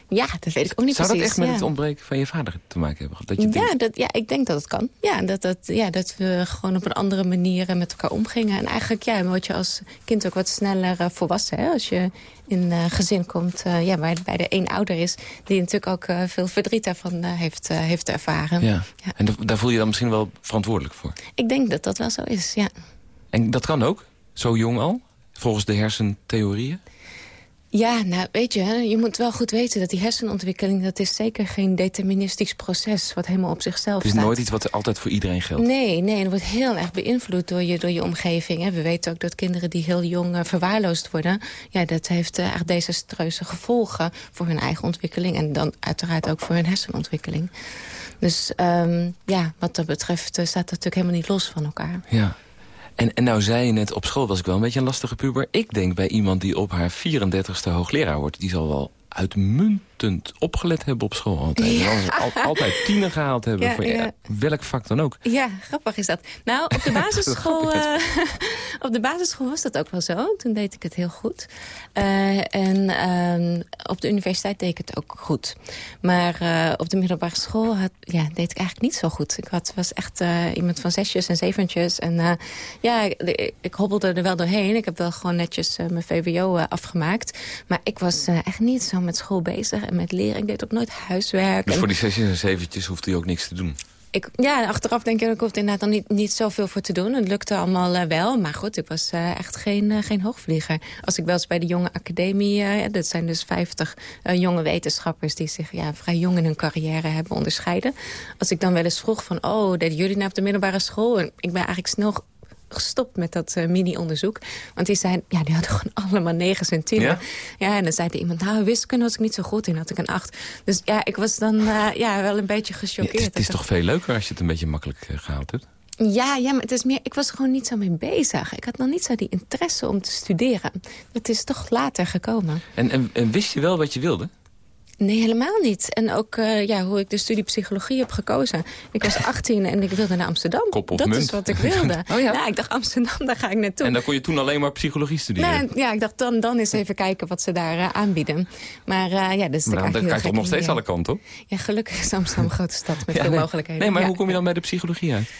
D: Ja, dat weet ik ook niet
C: Zou
D: precies.
C: dat echt met
D: ja.
C: het ontbreken van je vader te maken hebben? Dat je
D: ja,
C: denkt-
D: dat, ja, ik denk dat het kan. Ja dat, dat, ja, dat we gewoon op een andere manier met elkaar omgingen. En eigenlijk ja, word je als kind ook wat sneller uh, volwassen. Hè? Als je in een uh, gezin komt uh, ja, waar bij de één ouder is... die natuurlijk ook veel verdriet daarvan heeft, heeft ervaren.
C: Ja. ja. En daar voel je dan misschien wel verantwoordelijk voor?
D: Ik denk dat dat wel zo is, ja.
C: En dat kan ook? Zo jong al? Volgens de hersentheorieën?
D: Ja, nou weet je, je moet wel goed weten dat die hersenontwikkeling... dat is zeker geen deterministisch proces wat helemaal op zichzelf
C: Het is
D: staat.
C: nooit iets wat altijd voor iedereen geldt?
D: Nee, nee, het wordt heel erg beïnvloed door je, door je omgeving. Hè. We weten ook dat kinderen die heel jong uh, verwaarloosd worden... ja, dat heeft uh, echt desastreuze gevolgen voor hun eigen ontwikkeling... en dan uiteraard ook voor hun hersenontwikkeling. Dus um, ja, wat dat betreft uh, staat dat natuurlijk helemaal niet los van elkaar.
C: Ja. En, en nou zei je net, op school was ik wel een beetje een lastige puber. Ik denk bij iemand die op haar 34ste hoogleraar wordt... die zal wel uitmuntend opgelet hebben op school altijd. Ja. En al, altijd tienen gehaald hebben ja, voor ja. welk vak dan ook.
D: Ja, grappig is dat. Nou, op de basisschool, uh, op de basisschool was dat ook wel zo. Toen deed ik het heel goed. Uh, en uh, op de universiteit deed ik het ook goed. Maar op de middelbare school had, ja, deed ik eigenlijk niet zo goed. Ik had, was echt iemand van zesjes en zeventjes. En ja, ik, ik hobbelde er wel doorheen. Ik heb wel gewoon netjes mijn VWO afgemaakt. Maar ik was echt niet zo met school bezig en met leren. Ik deed ook nooit huiswerk.
C: Dus
D: en...
C: voor die zesjes en zeventjes hoeft u ook niks te doen?
D: Ik, ja, achteraf denk ik, ik hoefde inderdaad dan niet, niet zoveel voor te doen. Het lukte allemaal uh, wel, maar goed, ik was uh, echt geen, uh, geen hoogvlieger. Als ik wel eens bij de jonge academie, dat zijn dus 50 jonge wetenschappers... die zich ja, vrij jong in hun carrière hebben onderscheiden. Als ik dan wel eens vroeg van, oh, deden jullie nou op de middelbare school? En ik ben eigenlijk snel gestopt met dat uh, mini-onderzoek. Want die zijn, ja, die hadden gewoon allemaal negens en tienen.
C: Ja?
D: ja, en dan zei iemand, nou, wiskunde was ik niet zo goed in, had ik een acht. Dus ja, ik was dan uh, ja, wel een beetje gechoqueerd.
C: Ja, het, het is toch veel leuker als je het een beetje makkelijk uh, gehaald hebt?
D: Ja, ja, maar het is meer, ik was er gewoon niet zo mee bezig. Ik had nog niet zo die interesse om te studeren. Het is toch later gekomen.
C: En, en, en wist je wel wat je wilde?
D: Nee, helemaal niet. En ook uh, ja, hoe ik de studie psychologie heb gekozen. Ik was 18 en ik wilde naar Amsterdam.
C: Kop
D: dat
C: munt.
D: is wat ik wilde.
C: oh, ja.
D: ja, ik dacht Amsterdam, daar ga ik naartoe.
C: En dan kon je toen alleen maar psychologie studeren?
D: Nee, ja, ik dacht dan, dan eens even kijken wat ze daar uh, aanbieden. Maar uh, ja, dus
C: kan je toch nog steeds alle kanten op?
D: Ja, gelukkig is Amsterdam een grote stad met ja, veel
C: nee.
D: mogelijkheden.
C: Nee, maar
D: ja.
C: hoe kom je dan bij de psychologie uit?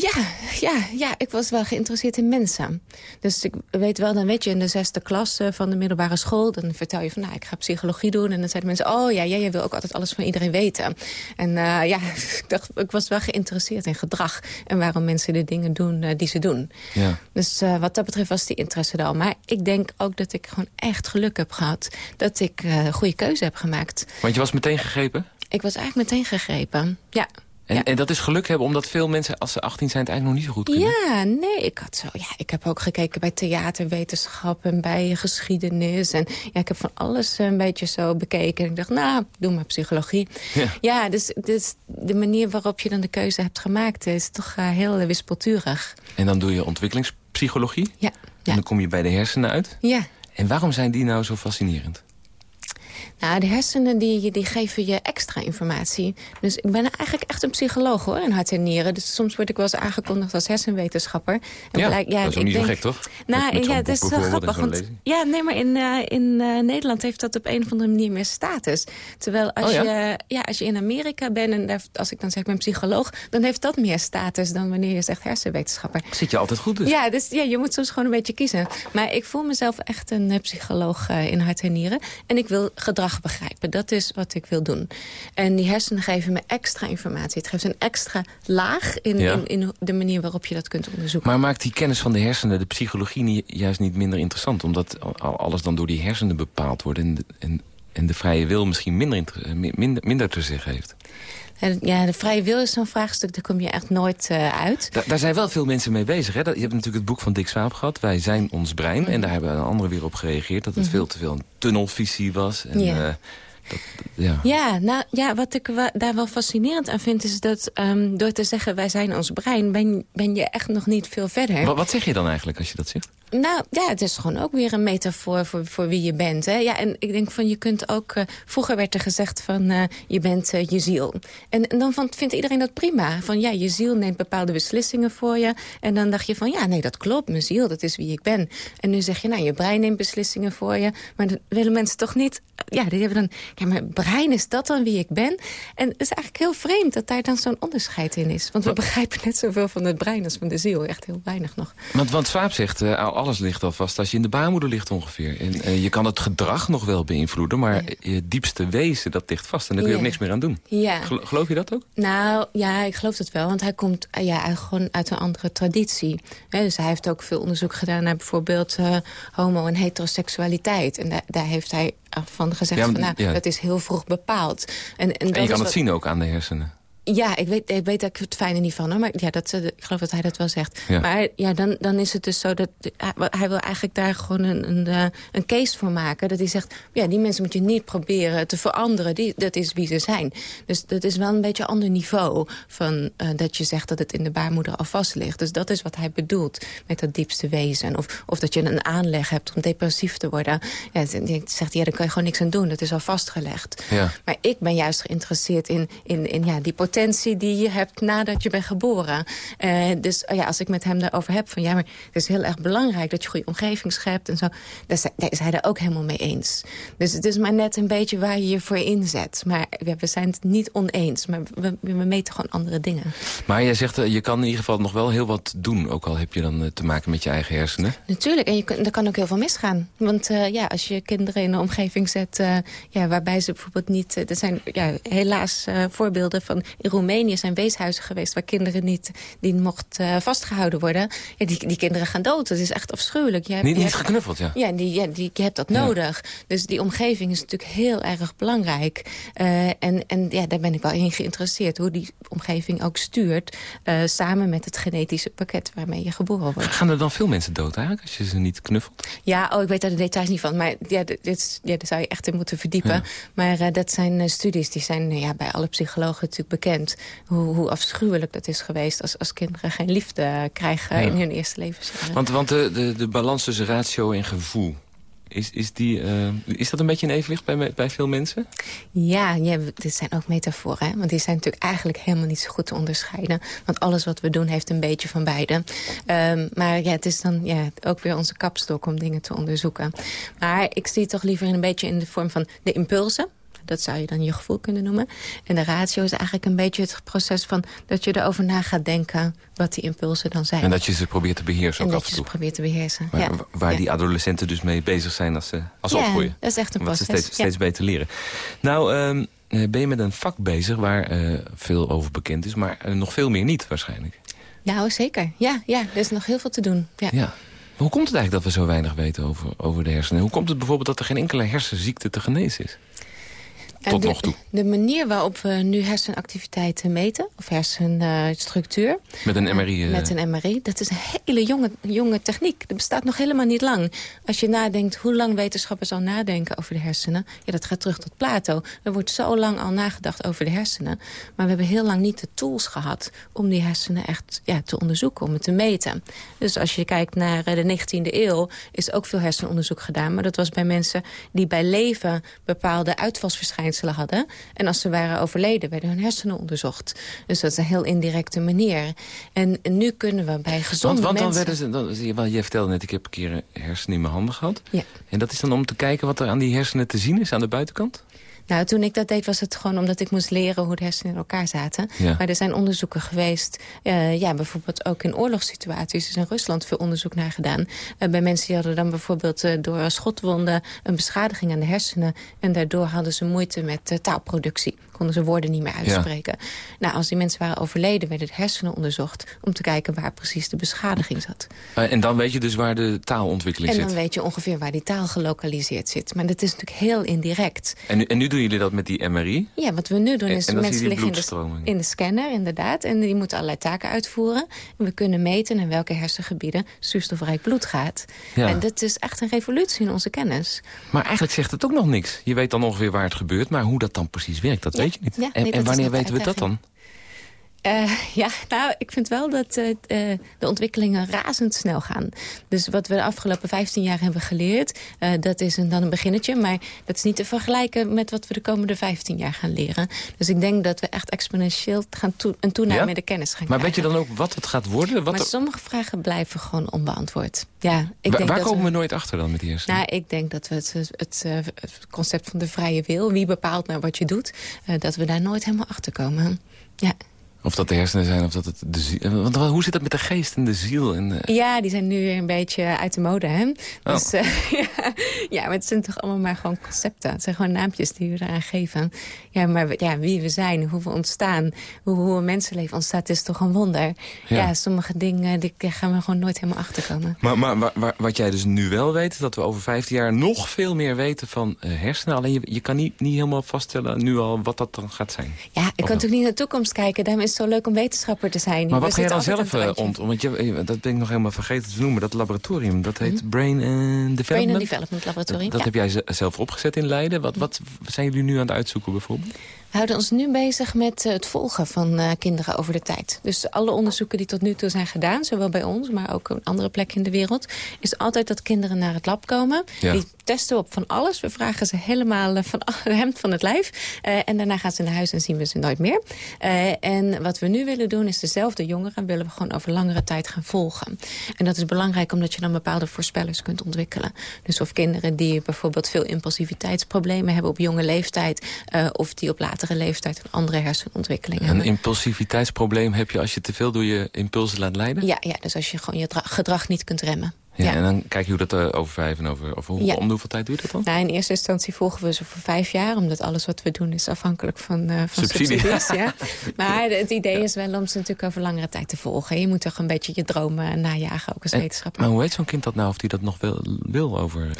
D: Ja, ja, ja, ik was wel geïnteresseerd in mensen. Dus ik weet wel, dan weet je in de zesde klas van de middelbare school... dan vertel je van, nou, ik ga psychologie doen. En dan zeiden mensen, oh ja, jij wil ook altijd alles van iedereen weten. En uh, ja, ik, dacht, ik was wel geïnteresseerd in gedrag... en waarom mensen de dingen doen uh, die ze doen.
C: Ja.
D: Dus uh, wat dat betreft was die interesse er al. Maar ik denk ook dat ik gewoon echt geluk heb gehad... dat ik een goede keuze heb gemaakt.
C: Want je was meteen gegrepen?
D: Ik was eigenlijk meteen gegrepen, ja.
C: En,
D: ja.
C: en, dat is geluk hebben, omdat veel mensen als ze 18 zijn... het eigenlijk nog niet zo goed kunnen.
D: Ja, nee, ik had zo... Ja, ik heb ook gekeken bij theaterwetenschap en bij geschiedenis. En ja, ik heb van alles een beetje zo bekeken. En ik dacht, nou, doe maar psychologie.
C: Ja,
D: ja dus, dus de manier waarop je dan de keuze hebt gemaakt... is toch uh, heel wispelturig.
C: En dan doe je ontwikkelingspsychologie?
D: Ja.
C: En dan kom je bij de hersenen uit.
D: Ja.
C: En waarom zijn die nou zo fascinerend?
D: Nou, de hersenen die, die geven je extra informatie. Dus ik ben eigenlijk echt een psycholoog hoor, in hart en nieren. Dus soms word ik wel eens aangekondigd als hersenwetenschapper.
C: En ja, blijk, ja, dat is ook niet denk, zo gek, toch?
D: Nou, ja, het is wel grappig. Want, ja, nee, maar in, uh, in uh, Nederland heeft dat op een of andere manier meer status. Terwijl als,
C: oh, ja?
D: Je, ja, als je in Amerika bent en daar, als ik dan zeg ik ben psycholoog... dan heeft dat meer status dan wanneer je zegt hersenwetenschapper.
C: Zit je altijd goed dus?
D: Ja, dus ja, je moet soms gewoon een beetje kiezen. Maar ik voel mezelf echt een uh, psycholoog in hart en nieren. En ik wil gedrag begrijpen. Dat is wat ik wil doen. En die hersenen geven me extra informatie. Het geeft een extra laag in,
C: Ja.
D: in, in de manier waarop je dat kunt onderzoeken.
C: Maar maakt die kennis van de hersenen de psychologie niet, juist niet minder interessant? Omdat al- alles dan door die hersenen bepaald wordt... en de, en, en de vrije wil misschien minder, minder, minder te zeggen heeft.
D: En ja, de vrije wil is zo'n vraagstuk, daar kom je echt nooit eh, uit.
C: Da- daar zijn wel veel mensen mee bezig. Hè? Dat, je hebt natuurlijk het boek van Dick Swaap gehad. Wij zijn ons brein. En daar hebben anderen weer op gereageerd. Dat het veel te veel een tunnelvisie was. En,
D: Ja.
C: eh, dat, ja.
D: Ja, nou, ja, wat ik wa- daar wel fascinerend aan vind... is dat ehm, door te zeggen wij zijn ons brein... ben, ben je echt nog niet veel verder.
C: Wat, wat zeg je dan eigenlijk als je dat zegt?
D: Nou, ja, het is gewoon ook weer een metafoor voor, voor wie je bent. Hè? Ja, en ik denk van, je kunt ook... eh, vroeger werd er gezegd van, eh, je bent eh, je ziel. En, en dan van, vindt iedereen dat prima. Van, ja, je ziel neemt bepaalde beslissingen voor je. En dan dacht je van, ja, nee, dat klopt. Mijn ziel, dat is wie ik ben. En nu zeg je, nou, je brein neemt beslissingen voor je. Maar dan willen mensen toch niet... Ja, die hebben dan... Ja, maar brein, is dat dan wie ik ben? En het is eigenlijk heel vreemd dat daar dan zo'n onderscheid in is. Want we begrijpen net zoveel van het brein als van de ziel. Echt heel weinig nog.
C: Want, want Swaap zegt, alles ligt al vast als je in de baarmoeder ligt ongeveer. En eh, je kan het gedrag nog wel beïnvloeden, maar je diepste wezen, dat ligt vast. En daar kun je
D: Ja.
C: ook niks meer aan doen.
D: Ja.
C: Gelo- geloof je dat ook?
D: Nou, ja, ik geloof het wel. Want hij komt eh, ja, gewoon uit een andere traditie. Dus hij heeft ook veel onderzoek gedaan naar bijvoorbeeld eh, homo- en heteroseksualiteit. En daar, daar heeft hij van gezegd
C: Ja,
D: van, nou, dat is heel vroeg bepaald. En, en,
C: En
D: dat
C: je kan het zien ook aan de hersenen.
D: Ja, ik weet, ik weet daar het fijne niet van. Hoor. Maar ja, dat, ze- ik geloof dat hij dat wel zegt.
C: Ja.
D: Maar ja, dan, dan is het dus zo dat... Hij, wil eigenlijk daar gewoon een, een, eh, een case voor maken. Dat hij zegt, ja, die mensen moet je niet proberen te veranderen. Die, dat is wie ze zijn. Dus dat is wel een beetje een ander niveau... van eh, dat je zegt dat het in de baarmoeder al vast ligt. Dus dat is wat hij bedoelt met dat diepste wezen. Of, of dat je een aanleg hebt om depressief te worden. Ja, zegt hij, ja, daar kan je gewoon niks aan doen. Dat is al vastgelegd.
C: Ja.
D: Maar ik ben juist geïnteresseerd in, in, in ja, die potentie die je hebt nadat je bent geboren. Eh, dus oh ja, als ik met hem daarover heb van ja, maar het is heel erg belangrijk dat je goede omgeving schept en zo. Daar is, daar is hij er ook helemaal mee eens. Dus het is maar net een beetje waar je je voor inzet. Maar ja, we zijn het niet oneens, maar we, we meten gewoon andere dingen.
C: Maar jij zegt, eh, je kan in ieder geval nog wel heel wat doen. Ook al heb je dan eh, te maken met je eigen hersenen.
D: Natuurlijk, en je er kan ook heel veel misgaan. Want ja, als je kinderen in een omgeving zet... ja, waarbij ze bijvoorbeeld niet... er zijn ja, helaas voorbeelden van... in Roemenië zijn weeshuizen geweest... waar kinderen niet, die mocht eh, vastgehouden worden. Ja, die, die kinderen gaan dood. Dat is echt afschuwelijk. Je hebt-
C: Niet,
D: je
C: niet
D: hebt-
C: geknuffeld, ja.
D: ja, die, ja die, je hebt dat
C: Ja.
D: nodig. Dus die omgeving is natuurlijk heel erg belangrijk. Eh, en en ja, daar ben ik wel in geïnteresseerd. Hoe die omgeving ook stuurt. eh, samen met het genetische pakket waarmee je geboren wordt.
C: Gaan er dan veel mensen dood eigenlijk als je ze niet knuffelt?
D: Ja, oh, ik weet daar de details niet van. Maar ja, dit, ja, daar zou je echt in moeten verdiepen.
C: Ja.
D: Maar dat zijn studies die zijn ja, bij alle psychologen natuurlijk bekend. Hoe, hoe afschuwelijk dat is geweest als, als kinderen geen liefde krijgen
C: Ja.
D: in hun eerste levensjaren.
C: Want, want de, de, de balans tussen ratio en gevoel... Is, is, die, eh, is dat een beetje een evenwicht bij, bij veel mensen?
D: Ja, ja, dit zijn ook metaforen. Hè? Want die zijn natuurlijk eigenlijk helemaal niet zo goed te onderscheiden. Want alles wat we doen heeft een beetje van beide. Ehm, maar ja, het is dan ja, ook weer onze kapstok om dingen te onderzoeken. Maar ik zie het toch liever in een beetje in de vorm van de impulsen. Dat zou je dan je gevoel kunnen noemen. En de ratio is eigenlijk een beetje het proces van... dat je erover na gaat denken wat die impulsen dan zijn.
C: En dat je ze probeert te beheersen
D: En
C: ook
D: dat
C: af
D: je
C: en
D: ze probeert te beheersen.
C: Waar,
D: ja.
C: waar
D: Ja.
C: die adolescenten dus mee bezig zijn als ze, als ze
D: Ja,
C: opgroeien.
D: dat is echt een
C: Wat ze
D: proces.
C: steeds,
D: ja.
C: steeds beter leren. Nou, ehm, eh, ben je met een vak bezig waar eh, veel over bekend is... maar eh, nog veel meer niet waarschijnlijk.
D: Nou, zeker. Ja, ja, er is nog heel veel te doen. Ja.
C: Ja. Hoe komt het eigenlijk dat we zo weinig weten over, over de hersenen? Hoe komt het bijvoorbeeld dat er geen enkele hersenziekte te genezen is? Tot nog toe?
D: De manier waarop we nu hersenactiviteiten meten, of hersenstructuur...
C: met een MRI?
D: Uh... Met een MRI, dat is een hele jonge, jonge techniek. Dat bestaat nog helemaal niet lang. Als je nadenkt hoe lang wetenschappers al nadenken over de hersenen... ja, dat gaat terug tot Plato. Er wordt zo lang al nagedacht over de hersenen. Maar we hebben heel lang niet de tools gehad om die hersenen echt ja, te onderzoeken, om het te meten. Dus als je kijkt naar de 19e eeuw, is ook veel hersenonderzoek gedaan. Maar dat was bij mensen die bij leven bepaalde uitvalsverschijnselen hadden. En als ze waren overleden, werden hun hersenen onderzocht. Dus dat is een heel indirecte manier. En nu kunnen we bij gezonde
C: want, want
D: mensen...
C: dan werden ze, dan, je vertelde net, ik heb een keer een hersenen in mijn handen gehad.
D: Ja.
C: En dat is dan om te kijken wat er aan die hersenen te zien is aan de buitenkant?
D: Nou, toen ik dat deed was het gewoon omdat ik moest leren hoe de hersenen in elkaar zaten.
C: Ja.
D: Maar er zijn onderzoeken geweest, uh, ja, bijvoorbeeld ook in oorlogssituaties is in Rusland veel onderzoek naar gedaan. Uh, bij mensen die hadden dan bijvoorbeeld uh, door schotwonden een beschadiging aan de hersenen. En daardoor hadden ze moeite met taalproductie. Konden ze woorden niet meer uitspreken. Ja. Nou, als die mensen waren overleden, werden de hersenen onderzocht om te kijken waar precies de beschadiging zat.
C: en dan weet je dus waar de taalontwikkeling
D: en
C: zit?
D: En dan weet je ongeveer waar die taal gelokaliseerd zit. Maar dat is natuurlijk heel indirect.
C: En nu, en nu doen jullie dat met die MRI?
D: Ja, wat we nu doen is...
C: En, en
D: mensen liggen in de, in de scanner, inderdaad. En die moeten allerlei taken uitvoeren. En we kunnen meten in welke hersengebieden zuurstofrijk bloed gaat.
C: Ja.
D: En dat is echt een revolutie in onze kennis.
C: Maar eigenlijk zegt het ook nog niks. Je weet dan ongeveer waar het gebeurt. Maar hoe dat dan precies werkt, dat
D: ja.
C: weet je niet.
D: Ja,
C: en,
D: nee,
C: en wanneer weten we dat dan?
D: Uh, ja, nou, ik vind wel dat uh, de ontwikkelingen razendsnel gaan. Dus wat we de afgelopen 15 jaar hebben geleerd... Uh, dat is een, dan een beginnetje, maar dat is niet te vergelijken... met wat we de komende 15 jaar gaan leren. Dus ik denk dat we echt exponentieel gaan toe een toename
C: ja?
D: met de kennis gaan
C: Maar
D: krijgen.
C: weet je dan ook wat het gaat worden? Wat
D: maar sommige vragen blijven gewoon onbeantwoord. Ja, ik
C: Wa
D: denk
C: waar
D: dat
C: komen we... nooit achter dan met die hersenen?
D: Nou, ik denk dat we het, het, het concept van de vrije wil... wie bepaalt nou wat je doet... dat we daar nooit helemaal achter komen. Ja.
C: Of dat de hersenen zijn, of dat het de ziel... Want hoe zit dat met de geest en de ziel? En de...
D: Ja, die zijn nu weer een beetje uit de mode, hè?
C: Oh.
D: Dus, uh, ja, ja, maar het zijn toch allemaal maar gewoon concepten. Het zijn gewoon naampjes die we eraan geven. Ja, maar ja, wie we zijn, hoe we ontstaan, hoe, hoe een mensenleven ontstaat, is toch een wonder. Ja, ja sommige dingen, die gaan we gewoon nooit helemaal achterkomen.
C: Maar, maar, maar, maar, wat jij dus nu wel weet, is dat we over 15 jaar nog veel meer weten van uh, hersenen. Alleen je, je kan niet, niet helemaal vaststellen nu al wat dat dan gaat zijn.
D: Ja, ik kan natuurlijk niet naar de toekomst kijken. Daarom is zo leuk om wetenschapper te zijn.
C: Maar wat ga je dan zelf ont... Want je, dat ben ik nog helemaal vergeten te noemen. Dat laboratorium, dat heet mm -hmm. Brain and Development.
D: Brain and Development Laboratorium,
C: Dat, dat
D: ja.
C: heb jij zelf opgezet in Leiden. Wat, wat zijn jullie nu aan het uitzoeken bijvoorbeeld?
D: We houden ons nu bezig met uh, het volgen van uh, kinderen over de tijd. Dus alle onderzoeken die tot nu toe zijn gedaan, zowel bij ons, maar ook op andere plekken in de wereld, is altijd dat kinderen naar het lab komen.
C: Ja.
D: Die testen op van alles. We vragen ze helemaal uh, van de hemd van het lijf. Uh, en daarna gaan ze naar huis en zien we ze nooit meer. Uh, en wat we nu willen doen is dezelfde jongeren willen we gewoon over langere tijd gaan volgen. En dat is belangrijk omdat je dan bepaalde voorspellers kunt ontwikkelen. Dus of kinderen die bijvoorbeeld veel impulsiviteitsproblemen hebben op jonge leeftijd, uh, of die op latere leeftijd een andere hersenontwikkeling
C: Een
D: hebben.
C: impulsiviteitsprobleem heb je als je te veel door je impulsen laat leiden?
D: Ja, ja, dus als je gewoon je gedrag niet kunt remmen.
C: Ja, ja, en dan kijk je hoe dat uh, over vijf en over... Hoe,
D: Ja.
C: om hoeveel tijd duurt dat dan?
D: Nou, in eerste instantie volgen we ze voor vijf jaar... omdat alles wat we doen is afhankelijk van, uh, van
C: Subsidie.
D: subsidies. Ja. Maar het idee is wel om ze natuurlijk over langere tijd te volgen. Je moet toch een beetje je dromen najagen, ook als
C: En-
D: wetenschapper.
C: Maar hoe weet zo'n kind dat nou, of die dat nog wil, wil over... eh,
D: Nou,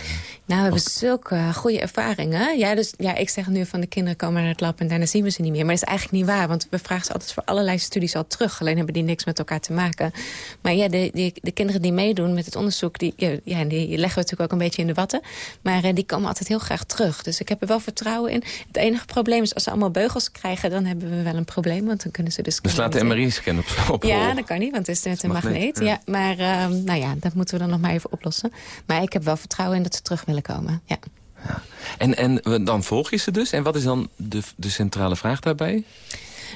D: we hebben zulke goede ervaringen. Ja, dus ja, ik zeg nu van de kinderen komen naar het lab en daarna zien we ze niet meer. Maar dat is eigenlijk niet waar, want we vragen ze altijd voor allerlei studies al terug. Alleen hebben die niks met elkaar te maken. Maar ja, de, die, de kinderen die meedoen met het onderzoek, die, ja, ja, die leggen we natuurlijk ook een beetje in de watten. Maar eh, die komen altijd heel graag terug. Dus ik heb er wel vertrouwen in. Het enige probleem is als ze allemaal beugels krijgen, dan hebben we wel een probleem. Want dan kunnen ze dus...
C: Dus laat de MRI-scan op, op
D: Ja, dat kan niet, want het is net een
C: Magneet, ja.
D: Ja. maar ehm, nou ja, dat moeten we dan nog maar even oplossen. Maar ik heb wel vertrouwen in dat ze terug willen komen. Ja.
C: En, en eh, dan volg je ze dus. En wat is dan de, de centrale vraag daarbij?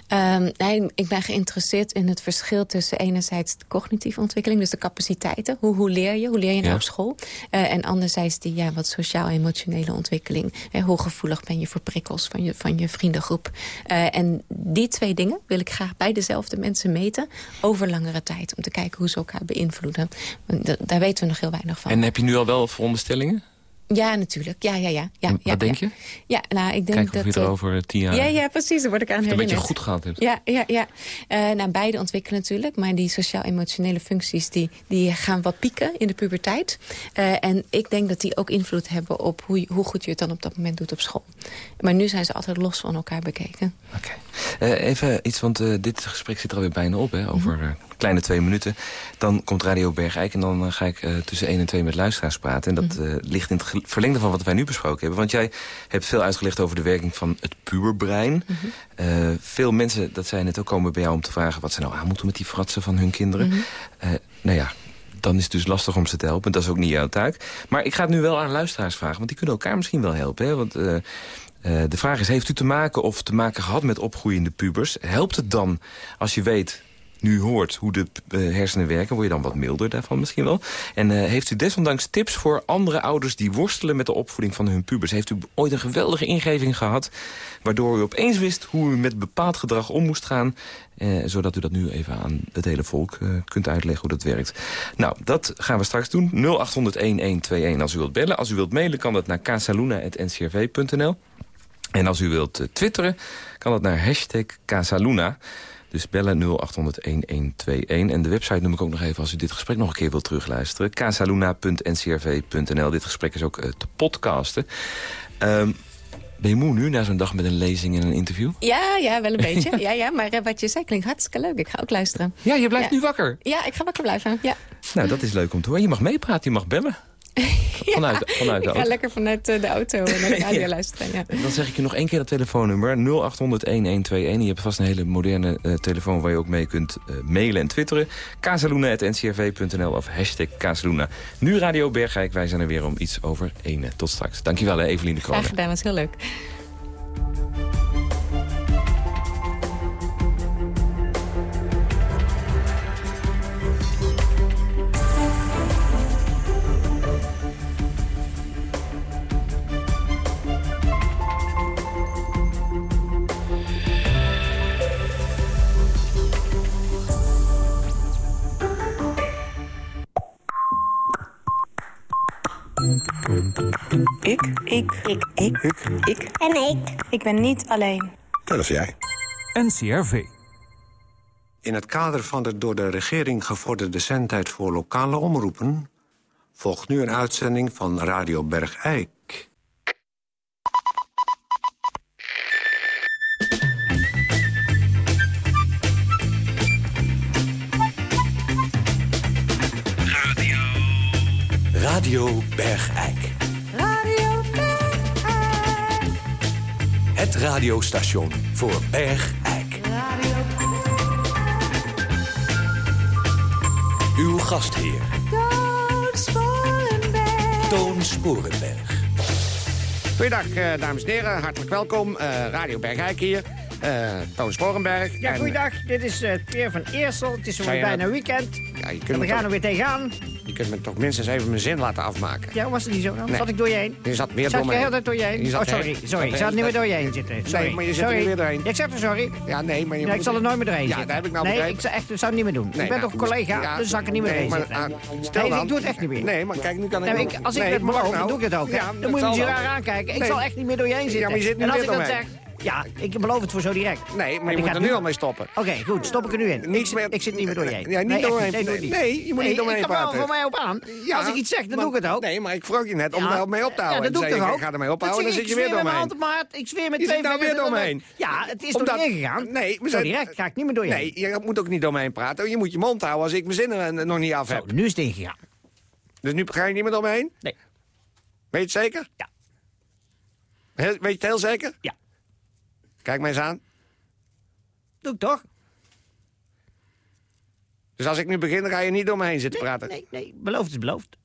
D: Ehm, nee, ik ben geïnteresseerd in het verschil tussen enerzijds de cognitieve ontwikkeling, dus de capaciteiten. Hoe, hoe leer je? Hoe leer je nou
C: Ja.
D: op school? Eh, en anderzijds die ja, wat sociaal-emotionele ontwikkeling. Hè, hoe gevoelig ben je voor prikkels van je, van je vriendengroep? Eh, en die twee dingen wil ik graag bij dezelfde mensen meten over langere tijd. Om te kijken hoe ze elkaar beïnvloeden. Daar weten we nog heel weinig van.
C: En heb je nu al wel veronderstellingen?
D: Ja, natuurlijk. Ja, ja, ja. ja,
C: Wat
D: ja,
C: denk
D: ja.
C: je?
D: Ja, nou, ik denk
C: Kijk of
D: dat...
C: je er
D: eh,
C: over tien jaar
D: Ja, ja, precies. Daar word ik aan
C: een
D: herinnerd.
C: beetje goed gehad hebt.
D: Ja, ja, ja. Eh nou, beide ontwikkelen natuurlijk. Maar die sociaal-emotionele functies die, die gaan wat pieken in de puberteit. Eh, en ik denk dat die ook invloed hebben op hoe, hoe goed je het dan op dat moment doet op school. Maar nu zijn ze altijd los van elkaar bekeken.
C: Oké. Even iets, want dit gesprek zit er alweer bijna op, hè, over eh, kleine twee minuten. Dan komt Radio Bergijk en dan eh, ga ik eh, tussen 1 en 2 met luisteraars praten. En dat eh, ligt in het verlengde van wat wij nu besproken hebben. Want jij hebt veel uitgelegd over de werking van het puberbrein. Eh, veel mensen, dat zei net ook, komen bij jou om te vragen... wat ze nou aan moeten met die fratsen van hun kinderen. Eh, nou ja, dan is het dus lastig om ze te helpen. Dat is ook niet jouw taak. Maar ik ga het nu wel aan luisteraars vragen, want die kunnen elkaar misschien wel helpen. Hè? Want de vraag is, heeft u te maken of te maken gehad met opgroeiende pubers? Helpt het dan als je weet, nu hoort hoe de eh, hersenen werken... word je dan wat milder daarvan misschien wel? En eh, heeft u desondanks tips voor andere ouders... die worstelen met de opvoeding van hun pubers? Heeft u ooit een geweldige ingeving gehad... waardoor u opeens wist hoe u met bepaald gedrag om moest gaan... Eh, zodat u dat nu even aan het hele volk kunt uitleggen hoe dat werkt. Nou, dat gaan we straks doen. 0800-1121 als u wilt bellen. Als u wilt mailen kan dat naar casaluna.ncrv.nl. En als u wilt twitteren, kan dat naar hashtag Casaluna. Dus bellen 0800-1121. En de website noem ik ook nog even als u dit gesprek nog een keer wilt terugluisteren. casaluna.ncrv.nl. Dit gesprek is ook eh, te podcasten. Ehm, ben je moe nu na zo'n dag met een lezing en een interview?
D: Ja, ja, wel een beetje. Ja, ja, maar eh, wat je zei klinkt hartstikke leuk. Ik ga ook luisteren.
C: Ja, je blijft
D: Ja.
C: nu wakker.
D: Ja, ik ga wakker blijven. Ja.
C: Nou, dat is leuk om te horen. Je mag meepraten, je mag bellen. Vanuit, vanuit de
D: ga
C: auto.
D: lekker vanuit eh, de auto naar de radio
C: Ja.
D: luisteren. Ja.
C: Dan zeg ik je nog één keer dat telefoonnummer. 0800-1121. Je hebt vast een hele moderne eh, telefoon waar je ook mee kunt eh, mailen en twitteren. Kazeluna.ncrv.nl of hashtag Kazeluna. Nu Radio Bergijk. Wij zijn er weer om iets over ene. Tot straks. Dankjewel, hè, Evelien de Kronen.
D: Graag gedaan, was heel leuk.
G: Ik.
H: En ik.
G: Ik ben niet alleen.
B: Dat is jij.
I: NCRV.
J: In het kader van de door de regering gevorderde zendtijd voor lokale omroepen... volgt nu een uitzending van Radio Bergijk.
I: Radio Bergijk. Het radiostation voor Bergijk.
G: Radio
I: Uw gastheer,
G: Toon Sporenberg.
I: Toon Sporenberg.
K: Goedendag, eh, dames en heren. Hartelijk welkom. Eh, Radio Bergijk hier. Eh Toon Sporenberg.
L: Ja,
K: En,
L: goeiedag. Dit is eh Peer van Eersel. Het is weer bijna weekend.
K: Ja, je,
L: En
K: kunt
L: we gaan er
K: toch,
L: weer tegenaan.
K: je kunt me toch minstens even mijn zin laten afmaken.
L: Ja, was het niet zo dan?
K: Nee.
L: Zat ik door je heen?
K: Je zat weer
L: Zat
K: door
L: je heen?
K: Je zat
L: oh, sorry.
K: heen-
L: Sorry, ik
K: zat
L: niet meer door je heen zitten. Sorry.
K: maar je zit er
L: sorry.
K: weer doorheen.
L: Ja, ik zeg er sorry.
K: Ja, nee, maar je
L: Nee, ik zal er nooit meer doorheen
K: Ja,
L: zitten.
K: daar heb ik nou
L: Nee, ik zou, echt, zou het niet meer doen.
K: Nee,
L: ik ben
K: nou,
L: toch een collega,
K: ja,
L: dus zal ik er niet meer
K: nee,
L: doorheen
K: maar,
L: zitten.
K: ah, stel
L: nee,
K: dan.
L: ik doe het echt niet meer.
K: Nee, maar kijk, nu kan ik...
L: Nee, als ik
K: nee,
L: het beloof, dan
K: nou.
L: doe ik het ook. dan
K: dat
L: moet je me raar aankijken. Ik
K: Nee.
L: zal echt niet meer door je heen zitten.
K: maar je zit nu
L: en als ik
K: door
L: zeg... Ja, ik beloof het voor zo direct.
K: Nee, maar je moet
L: ga
K: er nu al mee stoppen.
L: Oké, goed. Stop ik er nu in.
K: Niet
L: ik,
K: meer-
L: ik zit niet meer door je heen.
K: Ja, niet
L: nee, echt
K: doorheen.
L: Nee, niet.
K: Nee, je moet
L: Nee,
K: niet doorheen
L: ik kan wel
K: praten.
L: voor mij op aan.
K: Ja,
L: Als ik iets zeg, dan doe ik het ook.
K: Nee, maar ik vroeg je net om daar mee op te houden.
L: Ja, dat doe ik toch ook?
K: Ik ga ermee ophouden, dan zit je weer
L: Ik zweer met zweer met
K: Je
L: twee
K: zit nou
L: vingers
K: weer
L: en
K: door me
L: dan-
K: heen.
L: Ja, het is door je gegaan.
K: Nee,
L: Zo direct ga ik niet meer door je
K: Nee, je moet ook niet door me heen praten. Je moet je mond houden als ik mijn zinnen eh, nog niet af
L: Zo,
K: heb.
L: nu is het ingegaan.
K: Dus nu ga je niet meer door me heen?
L: Nee.
K: Weet je het zeker?
L: Ja.
K: Weet je het heel zeker?
L: Ja.
K: Kijk mij eens aan.
L: Doe ik toch?
K: Dus als ik nu begin, dan ga je niet door me heen zitten praten.
L: Nee, nee. Beloofd is beloofd.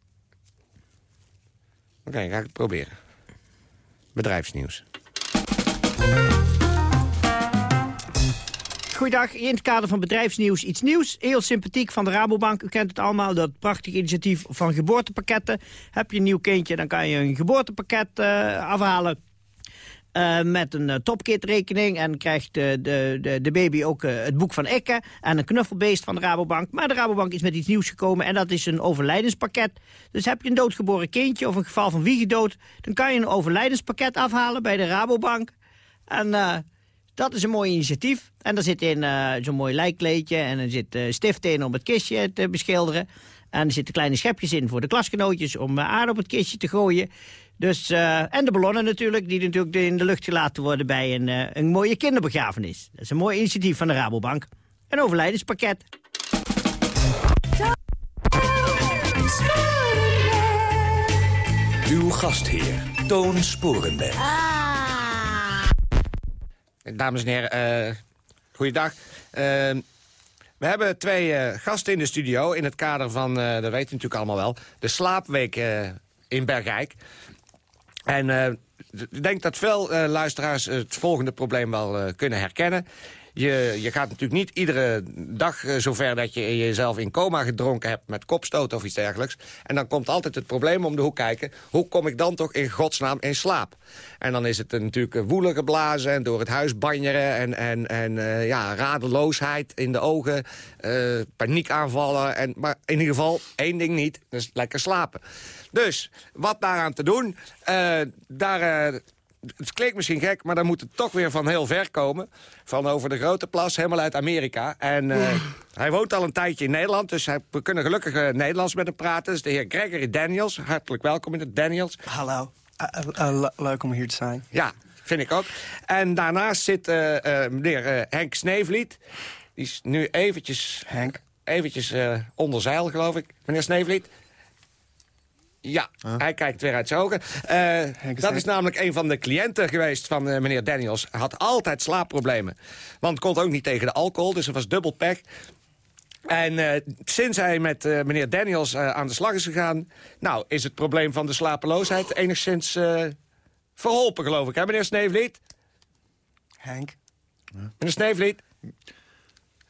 K: Oké, ga ik het proberen. Bedrijfsnieuws.
L: Goeiedag, in het kader van bedrijfsnieuws iets nieuws. Heel sympathiek van de Rabobank. U kent het allemaal, dat prachtige initiatief van geboortepakketten. Heb je een nieuw kindje, dan kan je een geboortepakket eh, afhalen. Eh, met een uh, topkitrekening. En krijgt de, de, de baby ook het boek van Ikke en een knuffelbeest van de Rabobank. Maar de Rabobank is met iets nieuws gekomen en dat is een overlijdenspakket. Dus heb je een doodgeboren kindje of een geval van wiegedood... dan kan je een overlijdenspakket afhalen bij de Rabobank. En dat is een mooi initiatief. En daar zit in zo'n mooi lijkkleedje en er zit stift in om het kistje te beschilderen. En er zitten kleine schepjes in voor de klasgenootjes om aarde op het kistje te gooien. Dus, uh, en de ballonnen natuurlijk, die natuurlijk in de lucht gelaten worden bij een, uh, een mooie kinderbegrafenis. Dat is een mooi initiatief van de Rabobank. Een overlijdenspakket.
I: Uw gastheer, Toon Sporenberg.
K: Ah. Dames en heren, uh, goeiedag. we hebben twee gasten in de studio in het kader van, dat weten we natuurlijk allemaal wel... de slaapweek in Bergijk. En uh, ik denk dat veel uh, luisteraars het volgende probleem wel uh, kunnen herkennen. Je, je gaat natuurlijk niet iedere dag zover dat je jezelf in coma gedronken hebt... met kopstoot of iets dergelijks. En dan komt altijd het probleem om de hoek kijken. Hoe kom ik dan toch in godsnaam in slaap? En dan is het natuurlijk woelen geblazen en door het huis banjeren... en, en, en ja, radeloosheid in de ogen, paniekaanvallen. En, maar in ieder geval één ding niet, dus lekker slapen. Dus, wat daaraan te doen? Uh, daar... Uh, het klinkt misschien gek, maar dan moet het toch weer van heel ver komen. Van over de Grote Plas, helemaal uit Amerika. En uh, hij woont al een tijdje in Nederland, dus hij, we kunnen gelukkig uh, Nederlands met hem praten. Dus de heer Gregory Daniels. Hartelijk welkom in het Daniels.
H: Hallo, uh, leuk om hier te zijn.
K: Ja, vind ik ook. En daarnaast zit meneer Henk Sneevliet. Die is nu eventjes,
H: Henk.
K: eventjes onder zeil, geloof ik. Meneer Sneevliet, ja, hij kijkt weer uit zijn ogen. Uh, dat is namelijk een van de cliënten geweest van uh, meneer Daniels. Hij had altijd slaapproblemen. Want kon ook niet tegen de alcohol, dus het was dubbel pech. En uh, sinds hij met meneer Daniels aan de slag is gegaan... nou, is het probleem van de slapeloosheid enigszins verholpen, geloof ik. Hè, meneer Sneevliet?
H: Henk?
K: Meneer Sneevliet?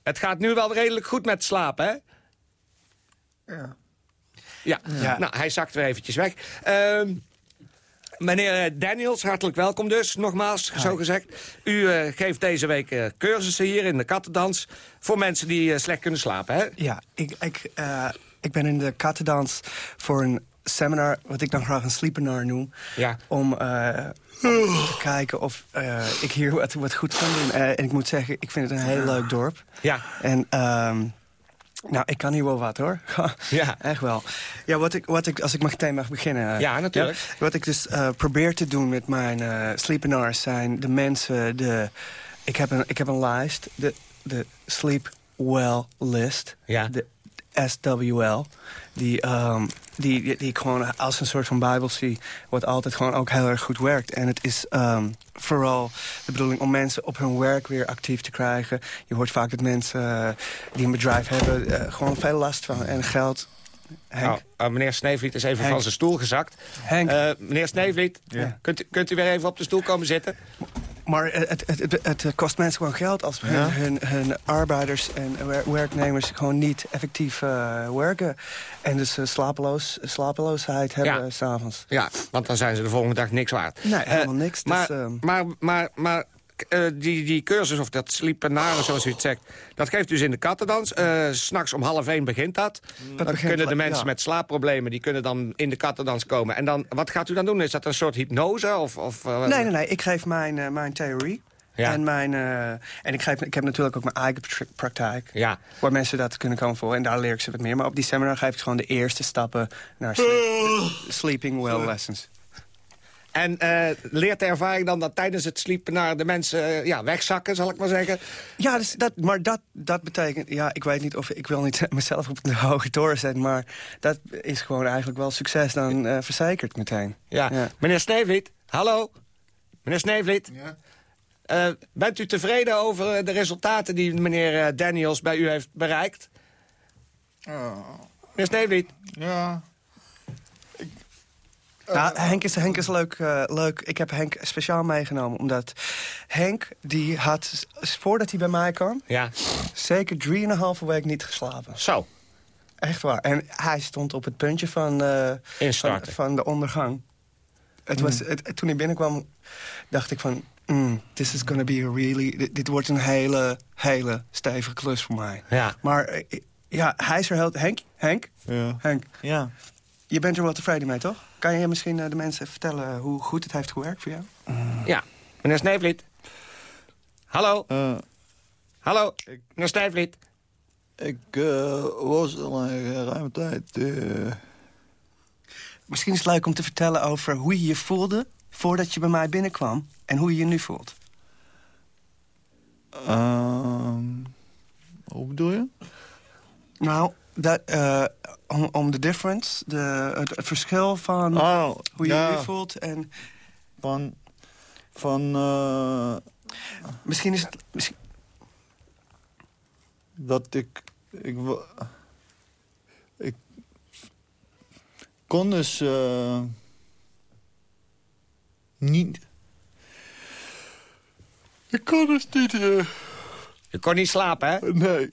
K: Het gaat nu wel redelijk goed met slapen, hè?
H: Ja.
K: Ja. ja. Nou, hij zakt weer eventjes weg. Uh, meneer Daniels, hartelijk welkom dus, nogmaals, zo gezegd. U uh, geeft deze week uh, cursussen hier in de kattendans... voor mensen die uh, slecht kunnen slapen, hè?
H: Ja, ik, ik, ik ben in de kattendans voor een seminar... wat ik dan graag een sleepenar noem.
K: Ja.
H: Om... te kijken of ik hier wat, wat goed kan doen. en ik moet zeggen, ik vind het een heel leuk dorp.
K: Ja.
H: En... Uh, nou, ik kan hier wel wat, hoor.
K: ja.
H: Echt wel. Ja, wat ik, wat ik, als ik meteen mag beginnen.
K: Ja, natuurlijk.
H: Ja, wat ik dus uh, probeer te doen met mijn uh, zijn de mensen... De, ik, heb een, ik heb een lijst, de, de Sleep Well List.
K: Ja.
H: De SWL. Die, um, die, die, die, ik gewoon als een soort van bijbel zie... wat altijd gewoon ook heel erg goed werkt. En het is um, vooral de bedoeling om mensen op hun werk weer actief te krijgen. Je hoort vaak dat mensen uh, die een bedrijf hebben... Uh, gewoon veel last van en geld... Henk?
K: Nou, uh, meneer Sneevliet is even Henk. van zijn stoel gezakt.
H: Henk?
K: meneer Sneevliet, ja. kunt, u, kunt u weer even op de stoel komen zitten?
H: Maar het, het, het, het, kost mensen gewoon geld als hun, ja. hun, hun arbeiders en werknemers gewoon niet effectief uh, werken. En dus uh, slapeloos, slapeloosheid hebben
K: ja.
H: s'avonds.
K: Ja, want dan zijn ze de volgende dag niks waard.
H: Nee, helemaal niks.
K: Uh, maar,
H: dus, uh...
K: maar, maar, maar uh, die, die cursus, of dat sliepenaren zoals u het zegt... dat geeft dus in de kattendans. Uh, S'nachts om half één begint dat. dat dan kunnen de mensen ja. met slaapproblemen... die kunnen dan in de kattendans komen. En dan, wat gaat u dan doen? Is dat een soort hypnose? Of, of, uh,
H: nee, nee, nee. Ik geef mijn, mijn theorie. Ja. En, mijn, uh, en ik, geef, ik heb natuurlijk ook mijn eigen praktijk.
K: Ja.
H: Waar mensen dat kunnen komen voor. En daar leer ik ze wat meer. Maar op die seminar geef ik gewoon de eerste stappen naar sleep, sleeping well lessons.
K: En uh, leert de ervaring dan dat tijdens het sliepen naar de mensen uh, ja, wegzakken, zal ik maar zeggen?
H: Ja, dus dat, maar dat, dat betekent... Ja, ik weet niet of... Ik wil niet mezelf op de hoge toren zetten... maar dat is gewoon eigenlijk wel succes dan uh, verzekerd meteen.
K: Ja. ja. Meneer Sneevliet, hallo? Meneer Sneevliet?
M: Ja?
K: bent u tevreden over de resultaten die meneer Daniels bij u heeft bereikt?
M: Oh.
K: Meneer Sneevliet?
M: Ja...
H: Nou, Henk is, Henk is leuk, uh, leuk. Ik heb Henk speciaal meegenomen. Omdat Henk, die had, voordat hij bij mij kwam...
K: Ja.
H: zeker drieënhalve week niet geslapen.
K: Zo.
H: Echt waar. En hij stond op het puntje van, uh, van, van, de ondergang. Het was, het, toen ik binnenkwam, dacht ik van... Mm, this is gonna be a really... Dit, dit wordt een hele, hele stevige klus voor mij.
K: Ja.
H: Maar eh, ja, hij is er heel... Henk? Henk?
M: Ja.
H: Henk,
M: Ja.
H: Je bent er wel tevreden mee, toch? Kan je misschien eh, de mensen vertellen hoe goed het heeft gewerkt voor jou?
K: Ja, meneer Sneevliet. Hallo,
M: Eh,
K: hallo, meneer Sneevliet.
M: ik eh, was al een ruime tijd... eh,
H: Misschien is het leuk om te vertellen over hoe je je voelde... voordat je bij mij binnenkwam en hoe je je nu voelt.
M: ehm, hoe bedoel je?
H: Nou, dat, eh, om, om de difference, de, het, het verschil van
M: Oh,
H: hoe je je voelt... en
M: Van... Van... eh,
H: misschien is het... Misschien,
M: dat ik... Ik, ik kon dus eh, niet... Ik kon dus niet... eh,
K: Je kon niet slapen, hè?
M: nee.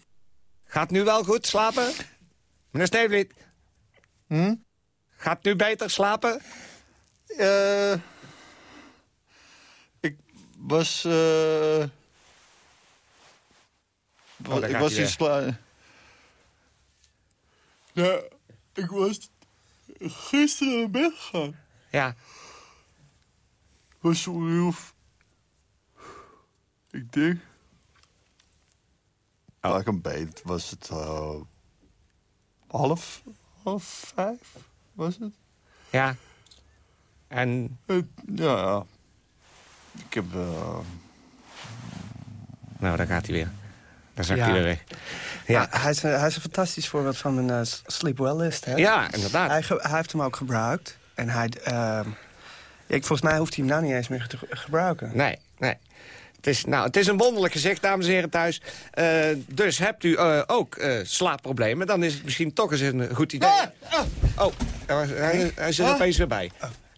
K: Gaat nu wel goed slapen? Meneer Sneevliet,
M: Hm?
K: gaat nu beter slapen?
M: Eh, ik was... eh, wa-
K: Oh,
M: ik was sla... Ja, ik was gisteren naar bed gegaan.
K: Ja,
M: was zo heel... Ik denk...
K: Oh.
M: Pak een beet was het eh, half, half vijf, was het?
K: ja. En,
M: Eh, ja, ja. Ik heb... eh,
K: nou, daar gaat hij weer. Daar zakt
H: Ja.
K: hij weer weg.
H: ja.
K: Ja,
H: hij, is, een- hij is een fantastisch voorbeeld van een eh, sleep well list. Hè?
K: ja inderdaad.
H: Hij, hij heeft hem ook gebruikt. En hij... ehm, ik, volgens mij hoeft hij hem nou niet eens meer te ge- gebruiken.
K: Nee, nee. Het is, nou, het is een wonderlijk gezicht, dames en heren thuis. Eh, dus hebt u eh, ook eh, slaapproblemen, dan is het misschien toch eens een goed idee. Oh, hij, hij, hij zit er opeens weer bij.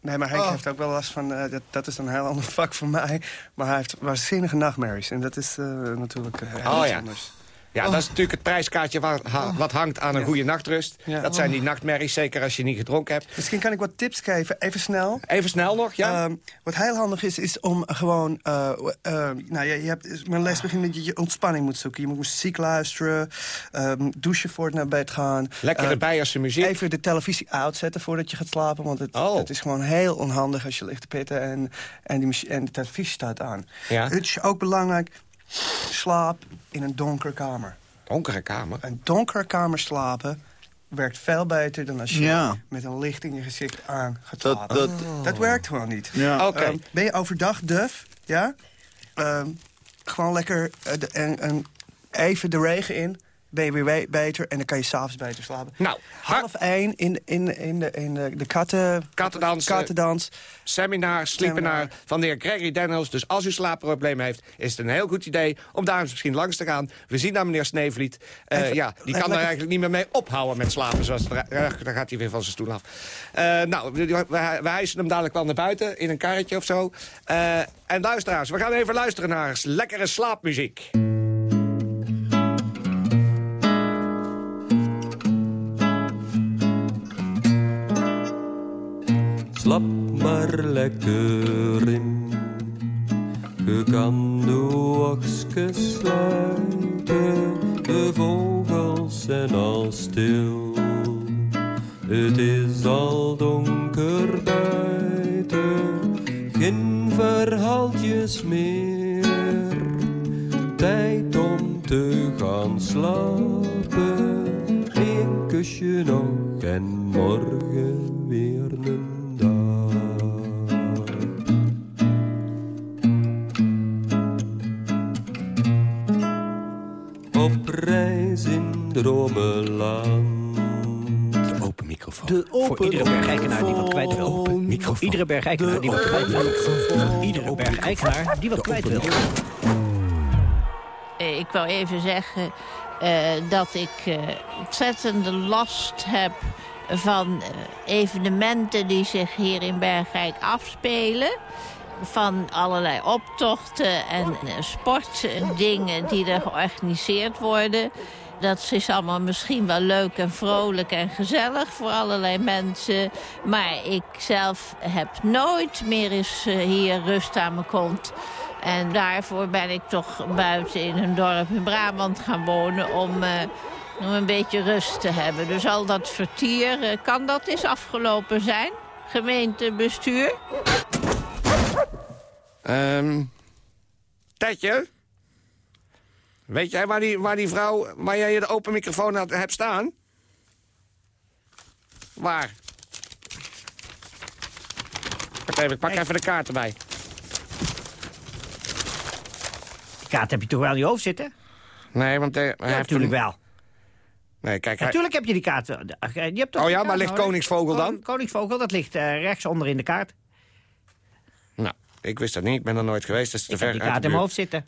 H: Nee, maar Henk heeft ook wel last van... dat, dat is een heel ander vak voor mij. Maar hij heeft waanzinnige nachtmerries. En dat is natuurlijk
K: Oh, ja.
H: anders.
K: Ja, dat is natuurlijk het prijskaartje wat, ha- wat hangt aan een goede nachtrust.
H: Ja.
K: Dat zijn die nachtmerries, zeker als je niet gedronken hebt.
H: Misschien kan ik wat tips geven, even snel.
K: Even snel nog, ja?
H: Ehm, wat heel handig is, is om gewoon... eh, eh, nou, je, je hebt, mijn les begint met je, je ontspanning moet zoeken. Je moet muziek luisteren, ehm, douchen voor het naar bed gaan.
K: Lekkere
H: Eh,
K: Beierse muziek.
H: Even de televisie uitzetten voordat je gaat slapen. Want het,
K: Oh.
H: het is gewoon heel onhandig als je ligt te pitten en, en, die, en de televisie staat aan.
K: Ja.
H: Het is ook belangrijk, slaap in een donkere kamer.
K: Donkere kamer.
H: Een donkere kamer slapen werkt veel beter dan als je
M: Ja.
H: met een licht in je gezicht aan gaat
M: Dat-
H: slapen.
M: dat-
H: dat werkt gewoon niet.
M: Ja.
K: Oké.
H: Ehm, ben je overdag duf, ja? Ehm, gewoon lekker eh, de- en, en even de regen in. Ben je weer we- beter en dan kan je s'avonds beter slapen.
K: Nou,
H: Half één in, in, in, de, in de, de katten,
K: Kattendans, eh,
H: kattendans.
K: Seminar, sleepenaar van de heer Gregory Daniels. Dus als u slaapproblemen heeft, is het een heel goed idee om daar eens misschien langs te gaan. We zien daar meneer Sneevliet. Eh,
H: Even-
K: ja, die kan er eigenlijk niet meer mee ophouden met slapen. Zoals het, daar gaat hij weer van zijn stoel af. Eh, nou, we, we, hijsen hem dadelijk wel naar buiten in een karretje of zo. En luisteraars, we gaan even luisteren naar lekkere slaapmuziek.
N: Maar lekker in. Kan de oogstjes sluiten, de vogels zijn al stil. Het is al donker buiten, geen verhaaltjes meer. Tijd om te gaan slapen, een kusje nog en morgen
L: Voor iedere bergijkenaar die wat kwijt wil. Voor iedere bergijkenaar die wat kwijt wil. Voor iedere bergijkenaar die wat kwijt wil.
O: Eh, Ik wou even zeggen eh, dat ik eh, ontzettende last heb van eh, evenementen die zich hier in Bergijk afspelen. Van allerlei optochten en sportdingen die er georganiseerd worden. Dat is allemaal misschien wel leuk en vrolijk en gezellig voor allerlei mensen. Maar ik zelf heb nooit meer eens eh, hier rust aan mijn kont. En daarvoor ben ik toch buiten in een dorp in Brabant gaan wonen... om, eh, om een beetje rust te hebben. Dus al dat vertier, eh, kan dat eens afgelopen zijn? Gemeentebestuur?
K: Ehm Tetje? Weet jij waar die, waar die vrouw, waar jij de open microfoon had, hebt staan? Waar? Even, ik pak even de kaart erbij.
L: Die kaart heb je toch wel in je hoofd zitten?
K: Nee, want eh, hij
L: Ja,
K: heeft
L: natuurlijk
K: hem-
L: wel.
K: Nee, kijk, hij...
L: Natuurlijk heb je die kaart. eh, Je hebt toch
K: Oh ja,
L: kaart
K: maar ligt? Koningsvogel dan?
L: Kon- Koningsvogel, dat ligt eh, rechts onder in de kaart.
K: Nou, ik wist dat niet. Ik ben er nooit geweest. Dat is te
L: Ik
K: ver
L: heb die kaart in mijn hoofd zitten.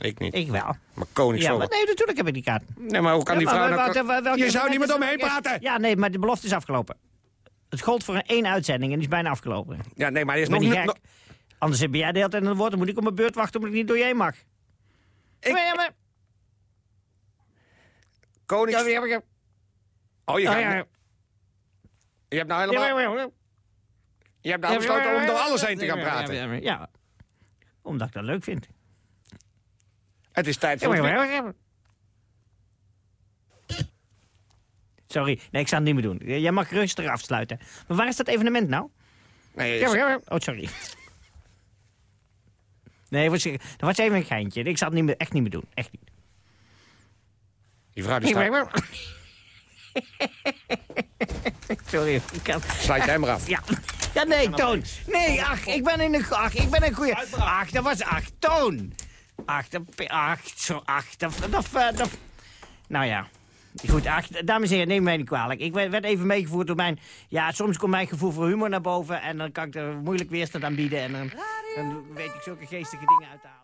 K: Ik niet.
L: Ik wel.
K: Maar
L: Ja,
K: Koningsvogel.
L: maar nee, natuurlijk heb ik die kaart.
K: Nee, maar hoe kan
L: Ja,
K: die vrouw... nou-
L: wat-
K: je zou niet met
L: wat-
K: omheen praten!
L: Ja, nee, maar de belofte is afgelopen. Het gold voor een één uitzending en die is bijna afgelopen.
K: Ja, nee, maar hij is nog
L: niet. Anders ben jij de hele tijd aan het woord. Dan moet ik op mijn beurt wachten omdat ik niet door je heen mag.
K: Ik-
L: Maar ja, maar...
K: Konings...
L: Ja, ja, ja.
K: Oh, je
L: Ja,
K: gaat...
L: ja, ja.
K: Je hebt nou
L: Ja,
K: helemaal...
L: ja, ja.
K: Je hebt nou besloten om door alles heen te gaan
L: Ja, ja,
K: praten.
L: ja, ja, Ja, omdat ik dat leuk vind.
K: Het is tijd voor... het-.
L: Sorry, nee, ik zou het niet meer doen. Jij mag rustig afsluiten. Maar waar is dat evenement nou?
K: Nee,
L: Ja, ja, ja. Oh, sorry. Nee, dat was, dat was even een geintje. Ik zal het niet meer, echt niet meer doen. Echt niet.
K: Die vrouw die staat...
L: Sorry, ik kan...
K: Sluit jij maar af.
L: Ja. Ja, nee, Toon. Nee, ach, ik ben in een... Ach, ik ben een goeie... Ach, dat was... Ach, Toon. Ach, dat... Ach, zo... Ach, dat... dat, dat, dat nou ja. Goed, dames en heren, neem mij niet kwalijk. Ik werd werd even meegevoerd door mijn... Ja, soms komt mijn gevoel voor humor naar boven... en dan kan ik er moeilijk weerstand aan bieden... en dan, dan weet ik zulke geestige dingen uit te halen.